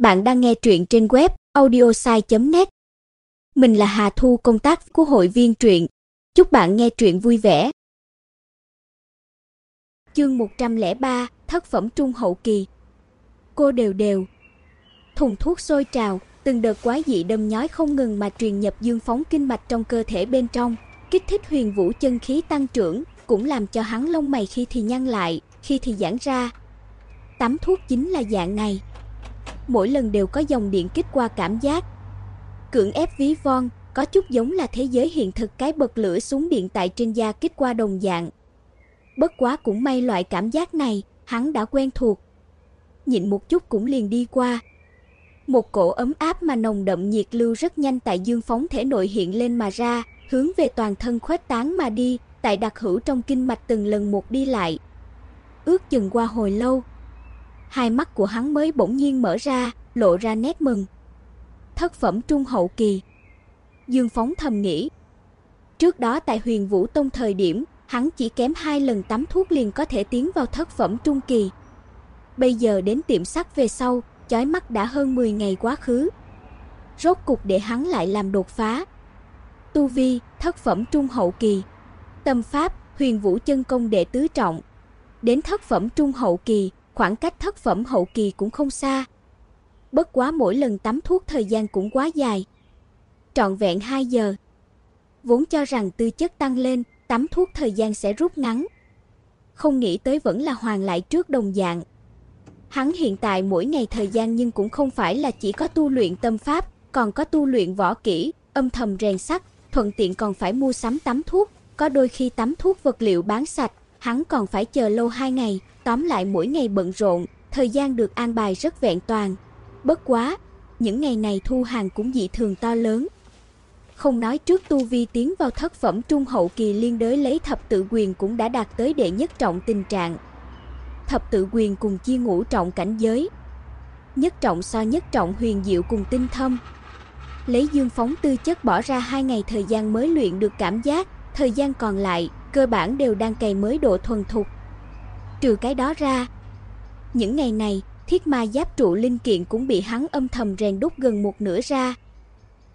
Bạn đang nghe truyện trên web audiosai.net. Mình là Hà Thu công tác của hội viên truyện. Chúc bạn nghe truyện vui vẻ. Chương 103, thất phẩm trung hậu kỳ. Cô đều đều. Thùng thuốc sôi trào, từng đợt quái dị đâm nhói không ngừng mà truyền nhập dương phóng kinh mạch trong cơ thể bên trong, kích thích huyền vũ chân khí tăng trưởng, cũng làm cho hắn lông mày khi thì nhăn lại, khi thì giãn ra. Tắm thuốc chính là dạng này mỗi lần đều có dòng điện kích qua cảm giác. Cưỡng ép ví von, có chút giống là thế giới hiện thực cái bật lửa súng điện tại trên da kích qua đồng dạng. Bất quá cũng may loại cảm giác này, hắn đã quen thuộc. Nhịn một chút cũng liền đi qua. Một cổ ấm áp mà nồng đậm nhiệt lưu rất nhanh tại dương phóng thể nội hiện lên mà ra, hướng về toàn thân khuếch tán mà đi, tại đặc hữu trong kinh mạch từng lần một đi lại. Ước chừng qua hồi lâu, hai mắt của hắn mới bỗng nhiên mở ra, lộ ra nét mừng. Thất phẩm trung hậu kỳ. Dương Phóng thầm nghĩ. Trước đó tại Huyền Vũ Tông thời điểm, hắn chỉ kém hai lần tắm thuốc liền có thể tiến vào thất phẩm trung kỳ. Bây giờ đến tiệm sắt về sau, chói mắt đã hơn 10 ngày quá khứ. Rốt cục để hắn lại làm đột phá. Tu vi, thất phẩm trung hậu kỳ. Tâm pháp, huyền vũ chân công đệ tứ trọng. Đến thất phẩm trung hậu kỳ, khoảng cách thất phẩm hậu kỳ cũng không xa. Bất quá mỗi lần tắm thuốc thời gian cũng quá dài. Trọn vẹn 2 giờ. Vốn cho rằng tư chất tăng lên, tắm thuốc thời gian sẽ rút ngắn. Không nghĩ tới vẫn là hoàn lại trước đồng dạng. Hắn hiện tại mỗi ngày thời gian nhưng cũng không phải là chỉ có tu luyện tâm pháp, còn có tu luyện võ kỹ, âm thầm rèn sắt, thuận tiện còn phải mua sắm tắm thuốc, có đôi khi tắm thuốc vật liệu bán sạch, hắn còn phải chờ lâu 2 ngày, Tóm lại mỗi ngày bận rộn, thời gian được an bài rất vẹn toàn. Bất quá, những ngày này thu hàng cũng dị thường to lớn. Không nói trước tu vi tiến vào thất phẩm trung hậu kỳ liên đới lấy thập tự quyền cũng đã đạt tới đệ nhất trọng tình trạng. Thập tự quyền cùng chia ngũ trọng cảnh giới. Nhất trọng so nhất trọng huyền diệu cùng tinh thâm. Lấy dương phóng tư chất bỏ ra hai ngày thời gian mới luyện được cảm giác, thời gian còn lại, cơ bản đều đang cày mới độ thuần thục. Trừ cái đó ra, những ngày này, thiết ma giáp trụ linh kiện cũng bị hắn âm thầm rèn đúc gần một nửa ra.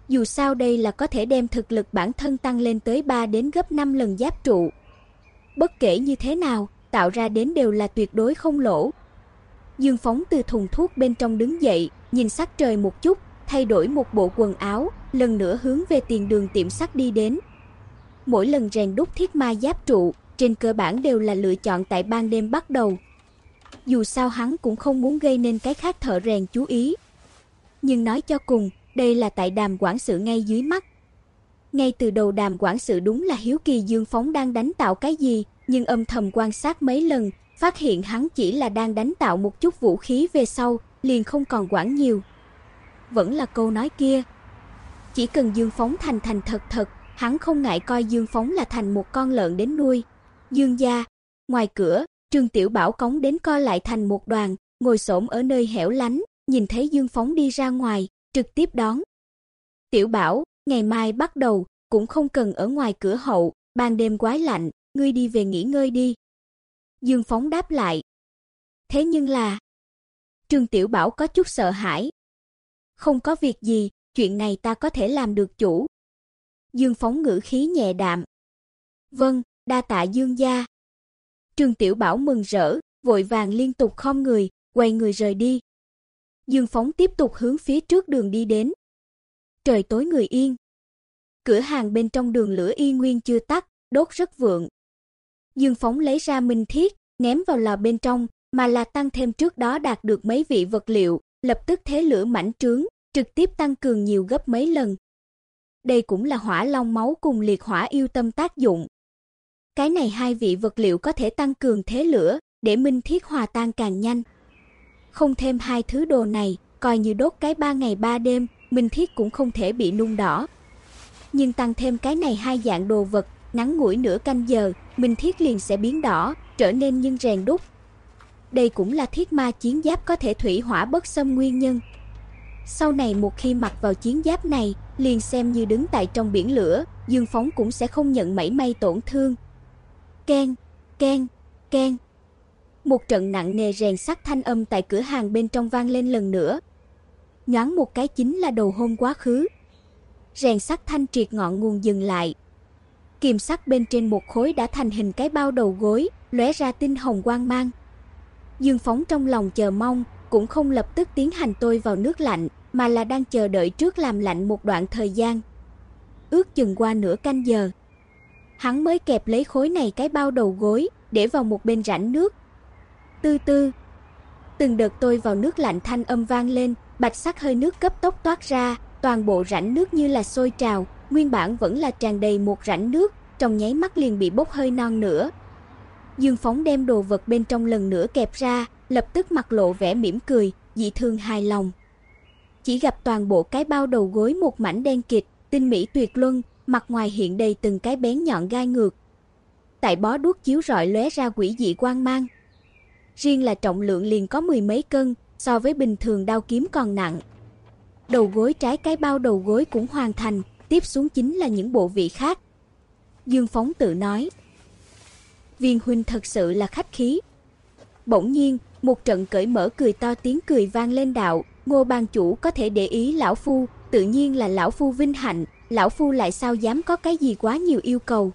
Dù sao đây là có thể đem thực lực bản thân tăng lên tới 3 đến gấp 5 lần giáp trụ. Bất kể như thế nào, tạo ra đến đều là tuyệt đối không lỗ. Dương Phóng từ thùng thuốc bên trong đứng dậy, nhìn sắc trời một chút, thay đổi một bộ quần áo, lần nữa hướng về tiền đường tiệm sắt đi đến. Mỗi lần rèn đúc thiết ma giáp trụ, trên cơ bản đều là lựa chọn tại ban đêm bắt đầu. Dù sao hắn cũng không muốn gây nên cái khác thợ rèn chú ý. Nhưng nói cho cùng, đây là tại đàm quản sự ngay dưới mắt. Ngay từ đầu đàm quản sự đúng là hiếu kỳ Dương Phóng đang đánh tạo cái gì, nhưng âm thầm quan sát mấy lần, phát hiện hắn chỉ là đang đánh tạo một chút vũ khí về sau, liền không còn quản nhiều. Vẫn là câu nói kia. Chỉ cần Dương Phóng thành thành thật thật, hắn không ngại coi Dương Phóng là thành một con lợn đến nuôi. Dương gia, ngoài cửa, Trương Tiểu Bảo cống đến co lại thành một đoàn, ngồi xổm ở nơi hẻo lánh, nhìn thấy Dương Phóng đi ra ngoài, trực tiếp đón. Tiểu Bảo, ngày mai bắt đầu, cũng không cần ở ngoài cửa hậu, ban đêm quái lạnh, ngươi đi về nghỉ ngơi đi. Dương Phóng đáp lại. Thế nhưng là... Trương Tiểu Bảo có chút sợ hãi. Không có việc gì, chuyện này ta có thể làm được chủ. Dương Phóng ngữ khí nhẹ đạm. Vâng, đa tạ Dương gia. Trương Tiểu Bảo mừng rỡ, vội vàng liên tục khom người, quay người rời đi. Dương Phóng tiếp tục hướng phía trước đường đi đến. Trời tối người yên. Cửa hàng bên trong đường lửa y nguyên chưa tắt, đốt rất vượng. Dương Phóng lấy ra minh thiết, ném vào lò bên trong, mà là tăng thêm trước đó đạt được mấy vị vật liệu, lập tức thế lửa mảnh trướng, trực tiếp tăng cường nhiều gấp mấy lần. Đây cũng là hỏa long máu cùng liệt hỏa yêu tâm tác dụng. Cái này hai vị vật liệu có thể tăng cường thế lửa, để minh thiết hòa tan càng nhanh. Không thêm hai thứ đồ này, coi như đốt cái ba ngày ba đêm, minh thiết cũng không thể bị nung đỏ. Nhưng tăng thêm cái này hai dạng đồ vật, ngắn ngủi nửa canh giờ, minh thiết liền sẽ biến đỏ, trở nên nhưng rèn đúc. Đây cũng là thiết ma chiến giáp có thể thủy hỏa bất xâm nguyên nhân. Sau này một khi mặc vào chiến giáp này, liền xem như đứng tại trong biển lửa, Dương Phóng cũng sẽ không nhận mảy may tổn thương, Ken, ken, ken. Một trận nặng nề rèn sắt thanh âm tại cửa hàng bên trong vang lên lần nữa. nhoáng một cái chính là đầu hôn quá khứ. Rèn sắt thanh triệt ngọn nguồn dừng lại. Kiềm sắt bên trên một khối đã thành hình cái bao đầu gối, lóe ra tinh hồng quang mang. Dương Phóng trong lòng chờ mong, cũng không lập tức tiến hành tôi vào nước lạnh, mà là đang chờ đợi trước làm lạnh một đoạn thời gian. Ước chừng qua nửa canh giờ, hắn mới kẹp lấy khối này cái bao đầu gối, để vào một bên rãnh nước. Tư tư, từng đợt tôi vào nước lạnh thanh âm vang lên, bạch sắc hơi nước cấp tốc toát ra, toàn bộ rãnh nước như là sôi trào, nguyên bản vẫn là tràn đầy một rãnh nước, trong nháy mắt liền bị bốc hơi non nữa. Dương Phóng đem đồ vật bên trong lần nữa kẹp ra, lập tức mặt lộ vẻ mỉm cười, dị thương hài lòng. Chỉ gặp toàn bộ cái bao đầu gối một mảnh đen kịt, tinh mỹ tuyệt luân, mặt ngoài hiện đầy từng cái bén nhọn gai ngược. Tại bó đuốc chiếu rọi lóe ra quỷ dị quang mang. Riêng là trọng lượng liền có mười mấy cân, so với bình thường đao kiếm còn nặng. Đầu gối trái cái bao đầu gối cũng hoàn thành, tiếp xuống chính là những bộ vị khác. Dương Phóng tự nói. Viên huynh thật sự là khách khí. Bỗng nhiên, một trận cởi mở cười to tiếng cười vang lên đạo, Ngô ban chủ có thể để ý lão phu, tự nhiên là lão phu vinh hạnh, lão phu lại sao dám có cái gì quá nhiều yêu cầu.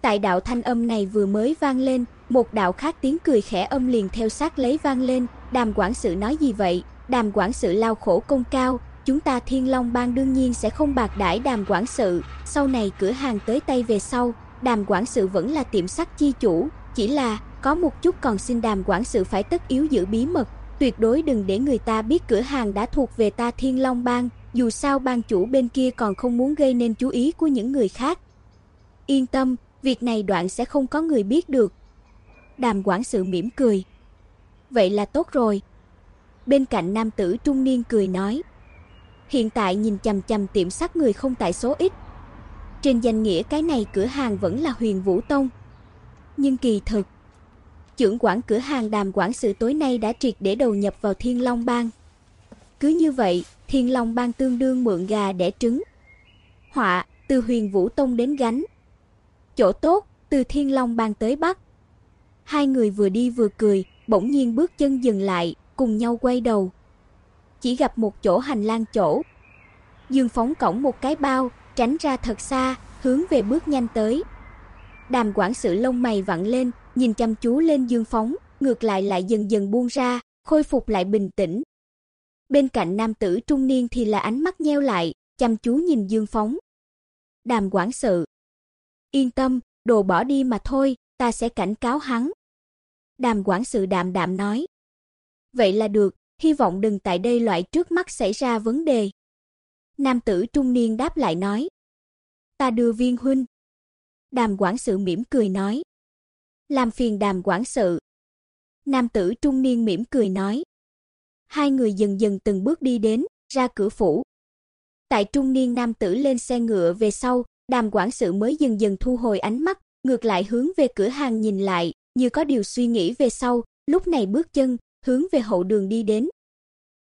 Tại đạo thanh âm này vừa mới vang lên, một đạo khác tiếng cười khẽ âm liền theo sát lấy vang lên, Đàm quản sự nói gì vậy? Đàm quản sự lao khổ công cao, chúng ta Thiên Long Bang đương nhiên sẽ không bạc đãi Đàm quản sự, sau này cửa hàng tới tay về sau, Đàm quản sự vẫn là tiệm sắt chi chủ, chỉ là có một chút còn xin Đàm quản sự phải tất yếu giữ bí mật, tuyệt đối đừng để người ta biết cửa hàng đã thuộc về ta Thiên Long Bang, dù sao ban chủ bên kia còn không muốn gây nên chú ý của những người khác. Yên tâm, việc này đoạn sẽ không có người biết được. Đàm quản sự mỉm cười. Vậy là tốt rồi. Bên cạnh nam tử trung niên cười nói. Hiện tại nhìn chằm chằm tiệm sắt người không tại số ít. Trên danh nghĩa cái này cửa hàng vẫn là huyền Vũ Tông. Nhưng kỳ thực, trưởng quản cửa hàng đàm quản sự tối nay đã triệt để đầu nhập vào Thiên Long Bang. Cứ như vậy, Thiên Long Bang tương đương mượn gà đẻ trứng. Họa, từ huyền Vũ Tông đến gánh. Chỗ tốt, từ Thiên Long Bang tới Bắc. Hai người vừa đi vừa cười, bỗng nhiên bước chân dừng lại, cùng nhau quay đầu. Chỉ gặp một chỗ hành lang chỗ. Dương phóng cổng một cái bao, tránh ra thật xa, hướng về bước nhanh tới. Đàm quản sự lông mày vặn lên, nhìn chăm chú lên Dương phóng, ngược lại lại dần dần buông ra, khôi phục lại bình tĩnh. Bên cạnh nam tử trung niên thì là ánh mắt nheo lại, chăm chú nhìn Dương phóng. Đàm quản sự. Yên tâm, đồ bỏ đi mà thôi, ta sẽ cảnh cáo hắn. Đàm quản sự đạm đạm nói. Vậy là được, hy vọng đừng tại đây loại trước mắt xảy ra vấn đề. Nam tử trung niên đáp lại nói. Ta đưa viên huynh. Đàm quản sự mỉm cười nói. Làm phiền đàm quản sự. Nam tử trung niên mỉm cười nói. Hai người dần dần từng bước đi đến, ra cửa phủ. Tại trung niên nam tử lên xe ngựa về sau, đàm quản sự mới dần dần thu hồi ánh mắt, ngược lại hướng về cửa hàng nhìn lại, như có điều suy nghĩ về sau, lúc này bước chân, hướng về hậu đường đi đến.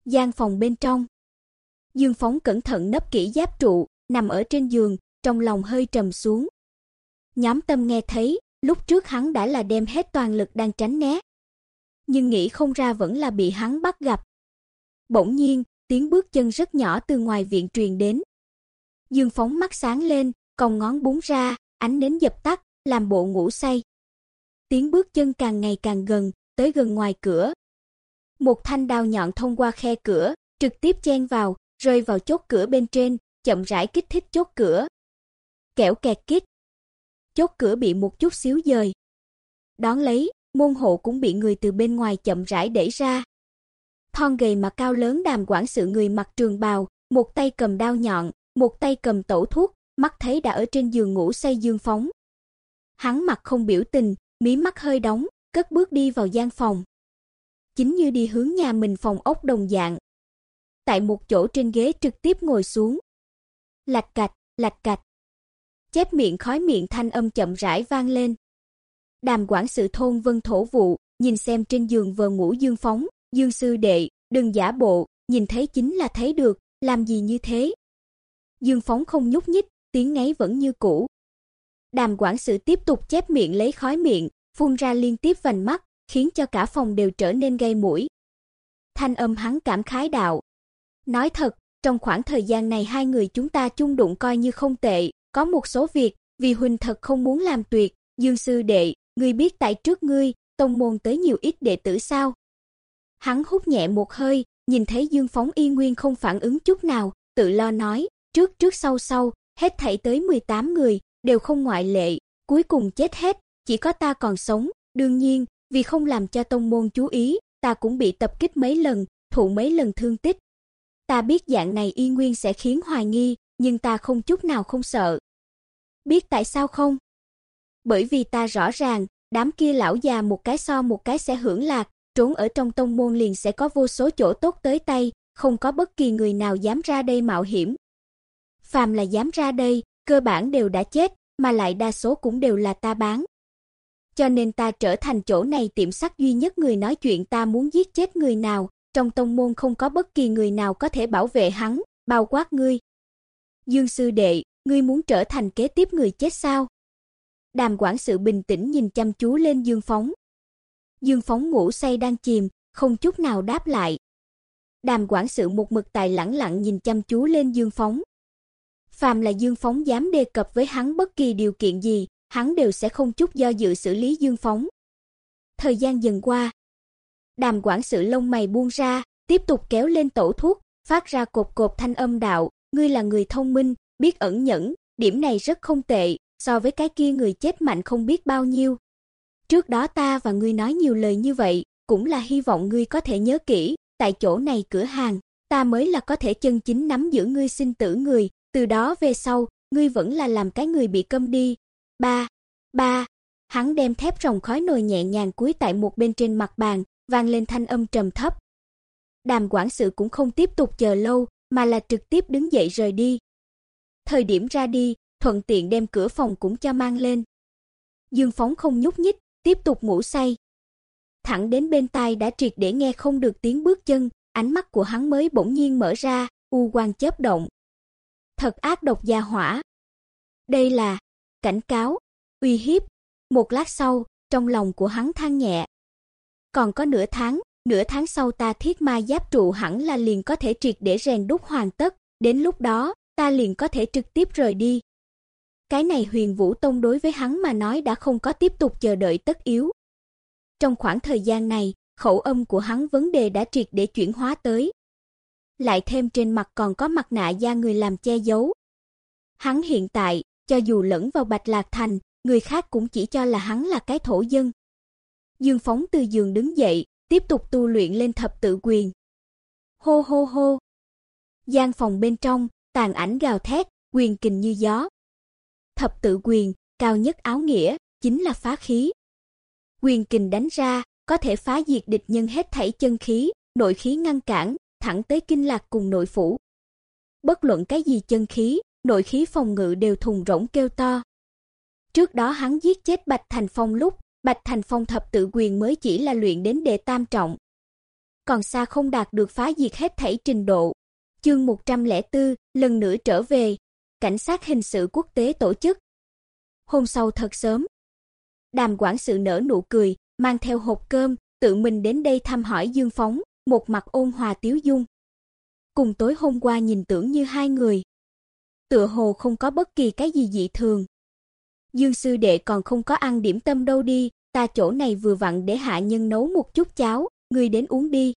Gian phòng bên trong. Dương Phóng cẩn thận nấp kỹ giáp trụ, nằm ở trên giường, trong lòng hơi trầm xuống. Nhóm tâm nghe thấy, lúc trước hắn đã là đem hết toàn lực đang tránh né. Nhưng nghĩ không ra vẫn là bị hắn bắt gặp. Bỗng nhiên, tiếng bước chân rất nhỏ từ ngoài viện truyền đến. Dương Phóng mắt sáng lên, còng ngón búng ra, ánh nến dập tắt, làm bộ ngủ say. Tiếng bước chân càng ngày càng gần, tới gần ngoài cửa. Một thanh đao nhọn thông qua khe cửa, trực tiếp chen vào, rơi vào chốt cửa bên trên, chậm rãi kích thích chốt cửa. Kẻo kẹt kít. Chốt cửa bị một chút xíu dời. Đón lấy, môn hộ cũng bị người từ bên ngoài chậm rãi đẩy ra. Thon gầy mà cao lớn đàm quản sự người mặc trường bào, một tay cầm đao nhọn, một tay cầm tẩu thuốc, mắt thấy đã ở trên giường ngủ say dương phóng. Hắn mặt không biểu tình, mí mắt hơi đóng, cất bước đi vào gian phòng. Chính như đi hướng nhà mình phòng ốc đồng dạng. Tại một chỗ trên ghế trực tiếp ngồi xuống. Lạch cạch, lạch cạch. Chép miệng khói miệng thanh âm chậm rãi vang lên. Đàm quản sự thôn vân thổ vụ, nhìn xem trên giường vờ ngủ Dương Phóng, Dương sư đệ, đừng giả bộ, nhìn thấy chính là thấy được, làm gì như thế? Dương Phóng không nhúc nhích, tiếng ngáy vẫn như cũ. Đàm quản sự tiếp tục chép miệng lấy khói miệng, phun ra liên tiếp vành mắt, khiến cho cả phòng đều trở nên gây mũi. Thanh âm hắn cảm khái đạo: Nói thật, trong khoảng thời gian này hai người chúng ta chung đụng coi như không tệ, có một số việc, vì huynh thật không muốn làm tuyệt, Dương sư đệ, ngươi biết tại trước ngươi, tông môn tới nhiều ít đệ tử sao? Hắn hút nhẹ một hơi, nhìn thấy Dương Phóng y nguyên không phản ứng chút nào, tự lo nói, trước trước sau sau, hết thảy tới 18 người, đều không ngoại lệ, cuối cùng chết hết, chỉ có ta còn sống, đương nhiên, vì không làm cho tông môn chú ý, ta cũng bị tập kích mấy lần, thụ mấy lần thương tích. Ta biết dạng này y nguyên sẽ khiến hoài nghi, nhưng ta không chút nào không sợ. Biết tại sao không? Bởi vì ta rõ ràng, đám kia lão già một cái so một cái sẽ hưởng lạc, trốn ở trong tông môn liền sẽ có vô số chỗ tốt tới tay, không có bất kỳ người nào dám ra đây mạo hiểm. Phàm là dám ra đây, cơ bản đều đã chết, mà lại đa số cũng đều là ta bán. Cho nên ta trở thành chỗ này tiệm sắt duy nhất người nói chuyện ta muốn giết chết người nào, trong tông môn không có bất kỳ người nào có thể bảo vệ hắn, bao quát ngươi. Dương sư đệ, ngươi muốn trở thành kế tiếp người chết sao? Đàm quản sự bình tĩnh nhìn chăm chú lên Dương Phóng. Dương Phóng ngủ say đang chìm, không chút nào đáp lại. Đàm quản sự một mực tài lẳng lặng nhìn chăm chú lên Dương Phóng. Phàm là Dương Phóng dám đề cập với hắn bất kỳ điều kiện gì, hắn đều sẽ không chút do dự xử lý Dương Phóng. Thời gian dần qua, Đàm quản sự lông mày buông ra, tiếp tục kéo lên tổ thuốc, phát ra cột cột thanh âm đạo, ngươi là người thông minh, biết ẩn nhẫn, điểm này rất không tệ, so với cái kia người chết mạnh không biết bao nhiêu. Trước đó ta và ngươi nói nhiều lời như vậy, cũng là hy vọng ngươi có thể nhớ kỹ, tại chỗ này cửa hàng, ta mới là có thể chân chính nắm giữ ngươi sinh tử người, từ đó về sau, ngươi vẫn là làm cái người bị câm đi. Ba, ba, hắn đem thép rồng khói nồi nhẹ nhàng cúi tại một bên trên mặt bàn, vang lên thanh âm trầm thấp. Đàm quản sự cũng không tiếp tục chờ lâu, mà là trực tiếp đứng dậy rời đi. Thời điểm ra đi, thuận tiện đem cửa phòng cũng cho mang lên. Dương Phóng không nhúc nhích, tiếp tục ngủ say. Thẳng đến bên tai đã triệt để nghe không được tiếng bước chân, ánh mắt của hắn mới bỗng nhiên mở ra, u quang chớp động. Thật ác độc gia hỏa. Đây là cảnh cáo, uy hiếp. Một lát sau, trong lòng của hắn than nhẹ. Còn có nửa tháng, nửa tháng sau ta thiết ma giáp trụ hẳn là liền có thể triệt để rèn đúc hoàn tất, đến lúc đó, ta liền có thể trực tiếp rời đi. Cái này Huyền Vũ Tông đối với hắn mà nói đã không có tiếp tục chờ đợi tất yếu. Trong khoảng thời gian này, khẩu âm của hắn vấn đề đã triệt để chuyển hóa tới. Lại thêm trên mặt còn có mặt nạ da người làm che giấu. Hắn hiện tại, cho dù lẫn vào Bạch Lạc Thành, người khác cũng chỉ cho là hắn là cái thổ dân. Dương Phóng từ giường đứng dậy, tiếp tục tu luyện lên thập tự quyền. Hô hô hô. Gian phòng bên trong, tàn ảnh gào thét, quyền kình như gió. Thập tự quyền, cao nhất áo nghĩa, chính là phá khí. Quyền kình đánh ra, có thể phá diệt địch nhân hết thảy chân khí, nội khí ngăn cản, thẳng tới kinh lạc cùng nội phủ. Bất luận cái gì chân khí, nội khí phòng ngự đều thùng rỗng kêu to. Trước đó hắn giết chết Bạch Thành Phong lúc, Bạch Thành Phong thập tự quyền mới chỉ là luyện đến đệ tam trọng. Còn xa không đạt được phá diệt hết thảy trình độ. Chương 104, lần nữa trở về, cảnh sát hình sự quốc tế tổ chức. Hôm sau thật sớm, Đàm quản sự nở nụ cười, mang theo hộp cơm, tự mình đến đây thăm hỏi Dương Phóng, một mặt ôn hòa tiếu dung. Cùng tối hôm qua nhìn tưởng như hai người. Tựa hồ không có bất kỳ cái gì dị thường. Dương sư đệ còn không có ăn điểm tâm đâu đi, ta chỗ này vừa vặn để hạ nhân nấu một chút cháo, ngươi đến uống đi.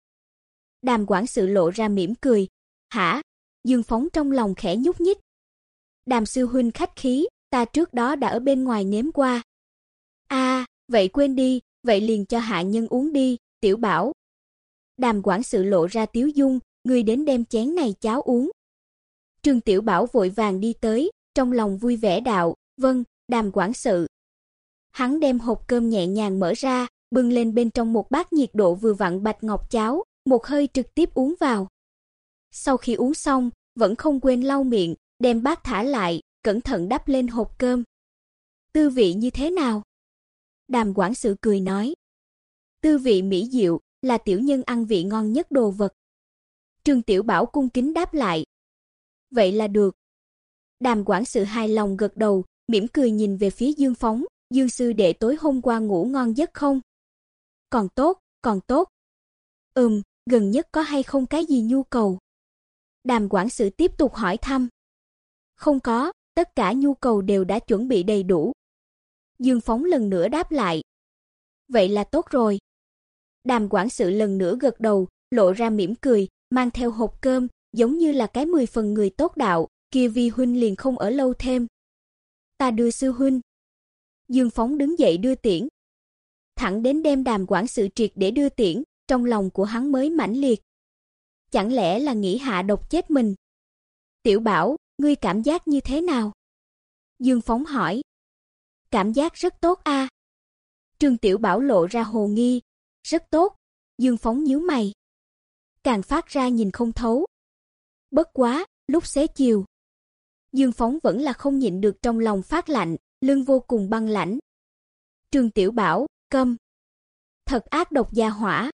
Đàm quản sự lộ ra mỉm cười. Hả? Dương Phóng trong lòng khẽ nhúc nhích. Đàm sư huynh khách khí, ta trước đó đã ở bên ngoài nếm qua. A, vậy quên đi, vậy liền cho hạ nhân uống đi, tiểu bảo. Đàm quản sự lộ ra tiếu dung, người đến đem chén này cháo uống. Trương Tiểu Bảo vội vàng đi tới, trong lòng vui vẻ đạo, "Vâng, Đàm quản sự." Hắn đem hộp cơm nhẹ nhàng mở ra, bưng lên bên trong một bát nhiệt độ vừa vặn bạch ngọc cháo, một hơi trực tiếp uống vào. Sau khi uống xong, vẫn không quên lau miệng, đem bát thả lại, cẩn thận đắp lên hộp cơm. Tư vị như thế nào? Đàm quản sự cười nói. Tư vị mỹ diệu, là tiểu nhân ăn vị ngon nhất đồ vật. Trương Tiểu Bảo cung kính đáp lại. Vậy là được. Đàm quản sự hài lòng gật đầu, mỉm cười nhìn về phía Dương Phóng, Dương sư đệ tối hôm qua ngủ ngon giấc không? Còn tốt, còn tốt. Ừm, gần nhất có hay không cái gì nhu cầu? Đàm quản sự tiếp tục hỏi thăm. Không có, tất cả nhu cầu đều đã chuẩn bị đầy đủ. Dương Phóng lần nữa đáp lại. Vậy là tốt rồi. Đàm quản sự lần nữa gật đầu, lộ ra mỉm cười, mang theo hộp cơm, giống như là cái mười phần người tốt đạo, kia Vi huynh liền không ở lâu thêm. Ta đưa sư huynh. Dương Phóng đứng dậy đưa tiễn. Thẳng đến đem Đàm quản sự triệt để đưa tiễn, trong lòng của hắn mới mãnh liệt. Chẳng lẽ là nghĩ hạ độc chết mình? Tiểu Bảo, ngươi cảm giác như thế nào? Dương Phóng hỏi. Cảm giác rất tốt a. Trương Tiểu Bảo lộ ra hồ nghi, rất tốt. Dương Phóng nhíu mày. Càng phát ra nhìn không thấu. Bất quá, lúc xế chiều, Dương Phóng vẫn là không nhịn được trong lòng phát lạnh, lưng vô cùng băng lãnh. Trương Tiểu Bảo, câm. Thật ác độc gia hỏa.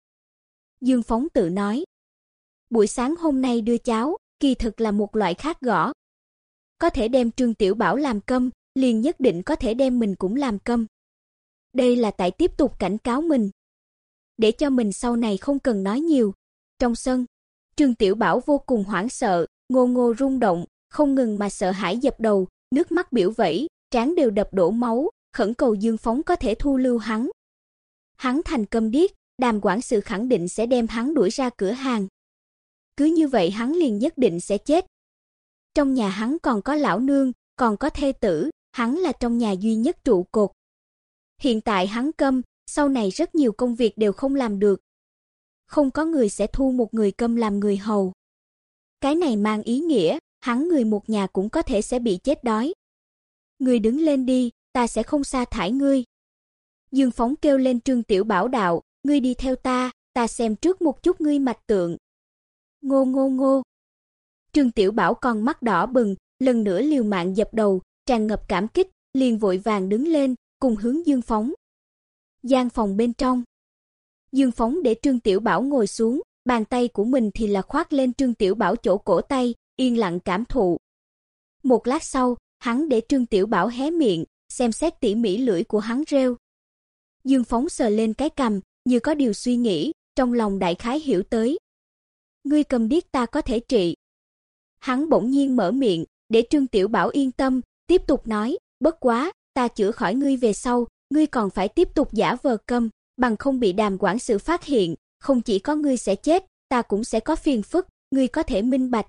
Dương Phóng tự nói. Buổi sáng hôm nay đưa cháo, kỳ thực là một loại khác gõ. Có thể đem Trương Tiểu Bảo làm câm, liền nhất định có thể đem mình cũng làm câm. Đây là tại tiếp tục cảnh cáo mình. Để cho mình sau này không cần nói nhiều. Trong sân, Trương Tiểu Bảo vô cùng hoảng sợ, ngô ngô rung động, không ngừng mà sợ hãi dập đầu, nước mắt biểu vẫy, trán đều đập đổ máu, khẩn cầu Dương Phóng có thể thu lưu hắn. Hắn thành câm điếc, Đàm quản sự khẳng định sẽ đem hắn đuổi ra cửa hàng. Cứ như vậy hắn liền nhất định sẽ chết. Trong nhà hắn còn có lão nương, còn có thê tử, hắn là trong nhà duy nhất trụ cột. Hiện tại hắn câm, sau này rất nhiều công việc đều không làm được. Không có người sẽ thu một người câm làm người hầu. Cái này mang ý nghĩa, hắn người một nhà cũng có thể sẽ bị chết đói. Ngươi đứng lên đi, ta sẽ không sa thải ngươi. Dương Phóng kêu lên Trương Tiểu Bảo đạo, ngươi đi theo ta, ta xem trước một chút ngươi mạch tượng. Ngô ngô ngô. Trương Tiểu Bảo còn mắt đỏ bừng, lần nữa liều mạng dập đầu, tràn ngập cảm kích, liền vội vàng đứng lên, cùng hướng Dương Phóng. Gian phòng bên trong. Dương Phóng để Trương Tiểu Bảo ngồi xuống, bàn tay của mình thì là khoác lên Trương Tiểu Bảo chỗ cổ tay, yên lặng cảm thụ. Một lát sau, hắn để Trương Tiểu Bảo hé miệng, xem xét tỉ mỉ lưỡi của hắn rêu. Dương Phóng sờ lên cái cằm, như có điều suy nghĩ, trong lòng đại khái hiểu tới. Ngươi cầm điếc ta có thể trị. Hắn bỗng nhiên mở miệng, để Trương Tiểu Bảo yên tâm, tiếp tục nói, bất quá, ta chữa khỏi ngươi về sau, ngươi còn phải tiếp tục giả vờ câm, bằng không bị đàm quản sự phát hiện, không chỉ có ngươi sẽ chết, ta cũng sẽ có phiền phức, ngươi có thể minh bạch.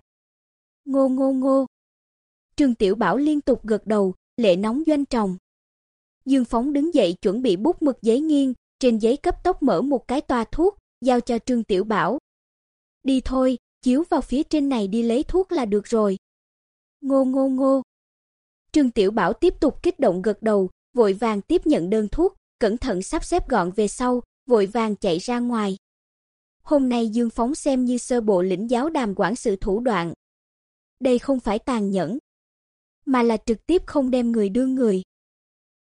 Ngô ngô ngô. Trương Tiểu Bảo liên tục gật đầu, lệ nóng doanh tròng. Dương Phóng đứng dậy chuẩn bị bút mực giấy nghiêng, trên giấy cấp tốc mở một cái toa thuốc, giao cho Trương Tiểu Bảo. Đi thôi, chiếu vào phía trên này đi lấy thuốc là được rồi. Ngô ngô ngô. Trương Tiểu Bảo tiếp tục kích động gật đầu, vội vàng tiếp nhận đơn thuốc, cẩn thận sắp xếp gọn về sau, vội vàng chạy ra ngoài. Hôm nay Dương Phóng xem như sơ bộ lĩnh giáo đàm quản sự thủ đoạn. Đây không phải tàn nhẫn, mà là trực tiếp không đem người đưa người.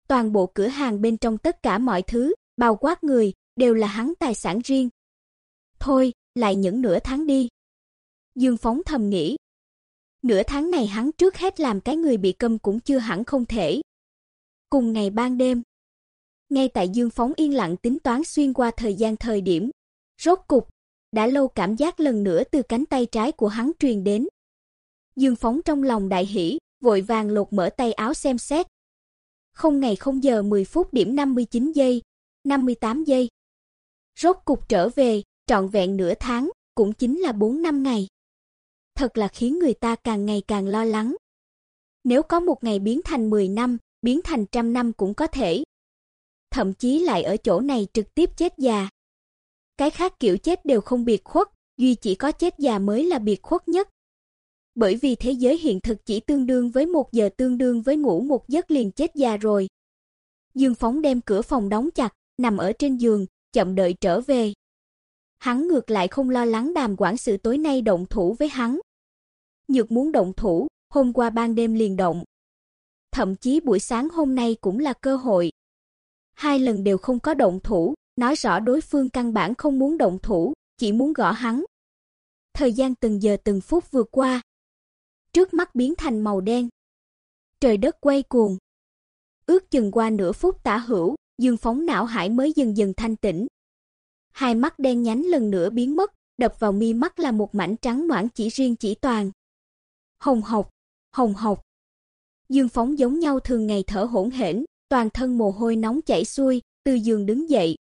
Toàn bộ cửa hàng bên trong tất cả mọi thứ, bao quát người, đều là hắn tài sản riêng. Thôi, lại những nửa tháng đi. Dương Phóng thầm nghĩ. Nửa tháng này hắn trước hết làm cái người bị câm cũng chưa hẳn không thể. Cùng ngày ban đêm, ngay tại Dương Phóng yên lặng tính toán xuyên qua thời gian thời điểm, rốt cục, đã lâu cảm giác lần nữa từ cánh tay trái của hắn truyền đến. Dương Phóng trong lòng đại hỉ, vội vàng lột mở tay áo xem xét. Không ngày không giờ 10 phút điểm 59 giây, 58 giây. Rốt cục trở về, trọn vẹn nửa tháng, cũng chính là 4 năm ngày. Thật là khiến người ta càng ngày càng lo lắng. Nếu có một ngày biến thành 10 năm, biến thành trăm năm cũng có thể. Thậm chí lại ở chỗ này trực tiếp chết già. Cái khác kiểu chết đều không biệt khuất, duy chỉ có chết già mới là biệt khuất nhất. Bởi vì thế giới hiện thực chỉ tương đương với một giờ tương đương với ngủ một giấc liền chết già rồi. Dương Phóng đem cửa phòng đóng chặt, nằm ở trên giường, chậm đợi trở về. Hắn ngược lại không lo lắng đàm quản sự tối nay động thủ với hắn. Nhược muốn động thủ, hôm qua ban đêm liền động. Thậm chí buổi sáng hôm nay cũng là cơ hội. Hai lần đều không có động thủ, nói rõ đối phương căn bản không muốn động thủ, chỉ muốn gõ hắn. Thời gian từng giờ từng phút vượt qua. Trước mắt biến thành màu đen. Trời đất quay cuồng. Ước chừng qua nửa phút tả hữu, Dương Phóng não hải mới dần dần thanh tĩnh. Hai mắt đen nhánh lần nữa biến mất, đập vào mi mắt là một mảnh trắng noãn chỉ riêng chỉ toàn. Hồng hộc, hồng hộc. Dương Phóng giống nhau thường ngày thở hổn hển, toàn thân mồ hôi nóng chảy xuôi, từ giường đứng dậy.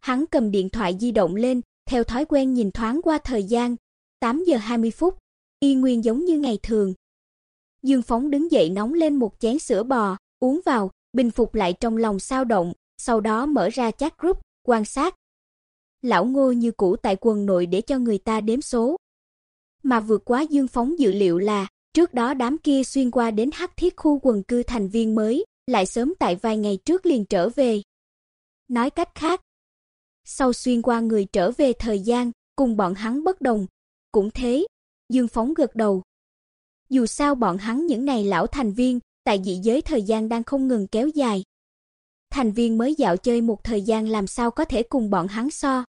Hắn cầm điện thoại di động lên, theo thói quen nhìn thoáng qua thời gian, 8 giờ 20 phút, y nguyên giống như ngày thường. Dương Phóng đứng dậy nóng lên một chén sữa bò, uống vào, bình phục lại trong lòng sao động, sau đó mở ra chat group, quan sát. Lão Ngô như cũ tại quần nội để cho người ta đếm số. Mà vượt quá Dương Phóng dự liệu là, trước đó đám kia xuyên qua đến Hắc Thiết khu quần cư thành viên mới, lại sớm tại vài ngày trước liền trở về. Nói cách khác, sau xuyên qua người trở về thời gian, cùng bọn hắn bất đồng. Cũng thế, Dương Phóng gật đầu. Dù sao bọn hắn những này lão thành viên, tại dị giới thời gian đang không ngừng kéo dài. Thành viên mới dạo chơi một thời gian làm sao có thể cùng bọn hắn so.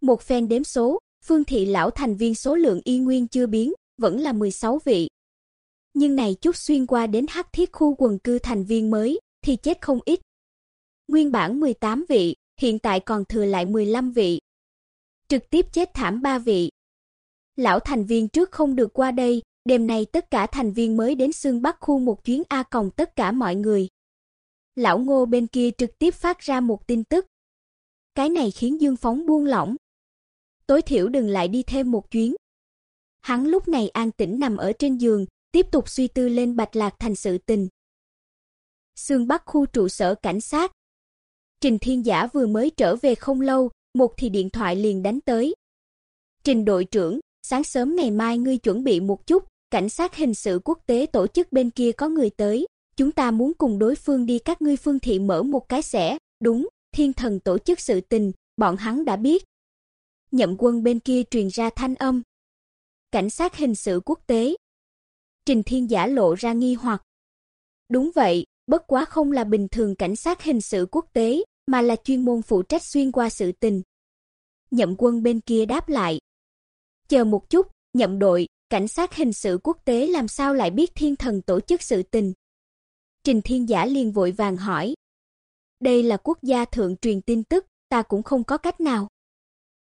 Một phen đếm số, Phương thị lão thành viên số lượng y nguyên chưa biến, vẫn là 16 vị. Nhưng này chút xuyên qua đến Hắc Thiết khu quần cư thành viên mới thì chết không ít. Nguyên bản 18 vị, hiện tại còn thừa lại 15 vị. Trực tiếp chết thảm 3 vị. Lão thành viên trước không được qua đây, đêm nay tất cả thành viên mới đến xương Bắc khu một chuyến a còng tất cả mọi người. Lão Ngô bên kia trực tiếp phát ra một tin tức. Cái này khiến Dương Phóng buông lỏng. Tối thiểu đừng lại đi thêm một chuyến. Hắn lúc này an tĩnh nằm ở trên giường, tiếp tục suy tư lên Bạch Lạc thành sự tình. Sương Bắc khu trụ sở cảnh sát. Trình Thiên Giả vừa mới trở về không lâu, một thì điện thoại liền đánh tới. Trình đội trưởng, sáng sớm ngày mai ngươi chuẩn bị một chút, cảnh sát hình sự quốc tế tổ chức bên kia có người tới, chúng ta muốn cùng đối phương đi các ngươi phương thị mở một cái sẽ, đúng, thiên thần tổ chức sự tình, bọn hắn đã biết. Nhậm quân bên kia truyền ra thanh âm. Cảnh sát hình sự quốc tế. Trình Thiên Giả lộ ra nghi hoặc. Đúng vậy, bất quá không là bình thường cảnh sát hình sự quốc tế, mà là chuyên môn phụ trách xuyên qua sự tình. Nhậm quân bên kia đáp lại. Chờ một chút, nhậm đội, cảnh sát hình sự quốc tế làm sao lại biết thiên thần tổ chức sự tình? Trình Thiên Giả liền vội vàng hỏi. Đây là quốc gia thượng truyền tin tức, ta cũng không có cách nào.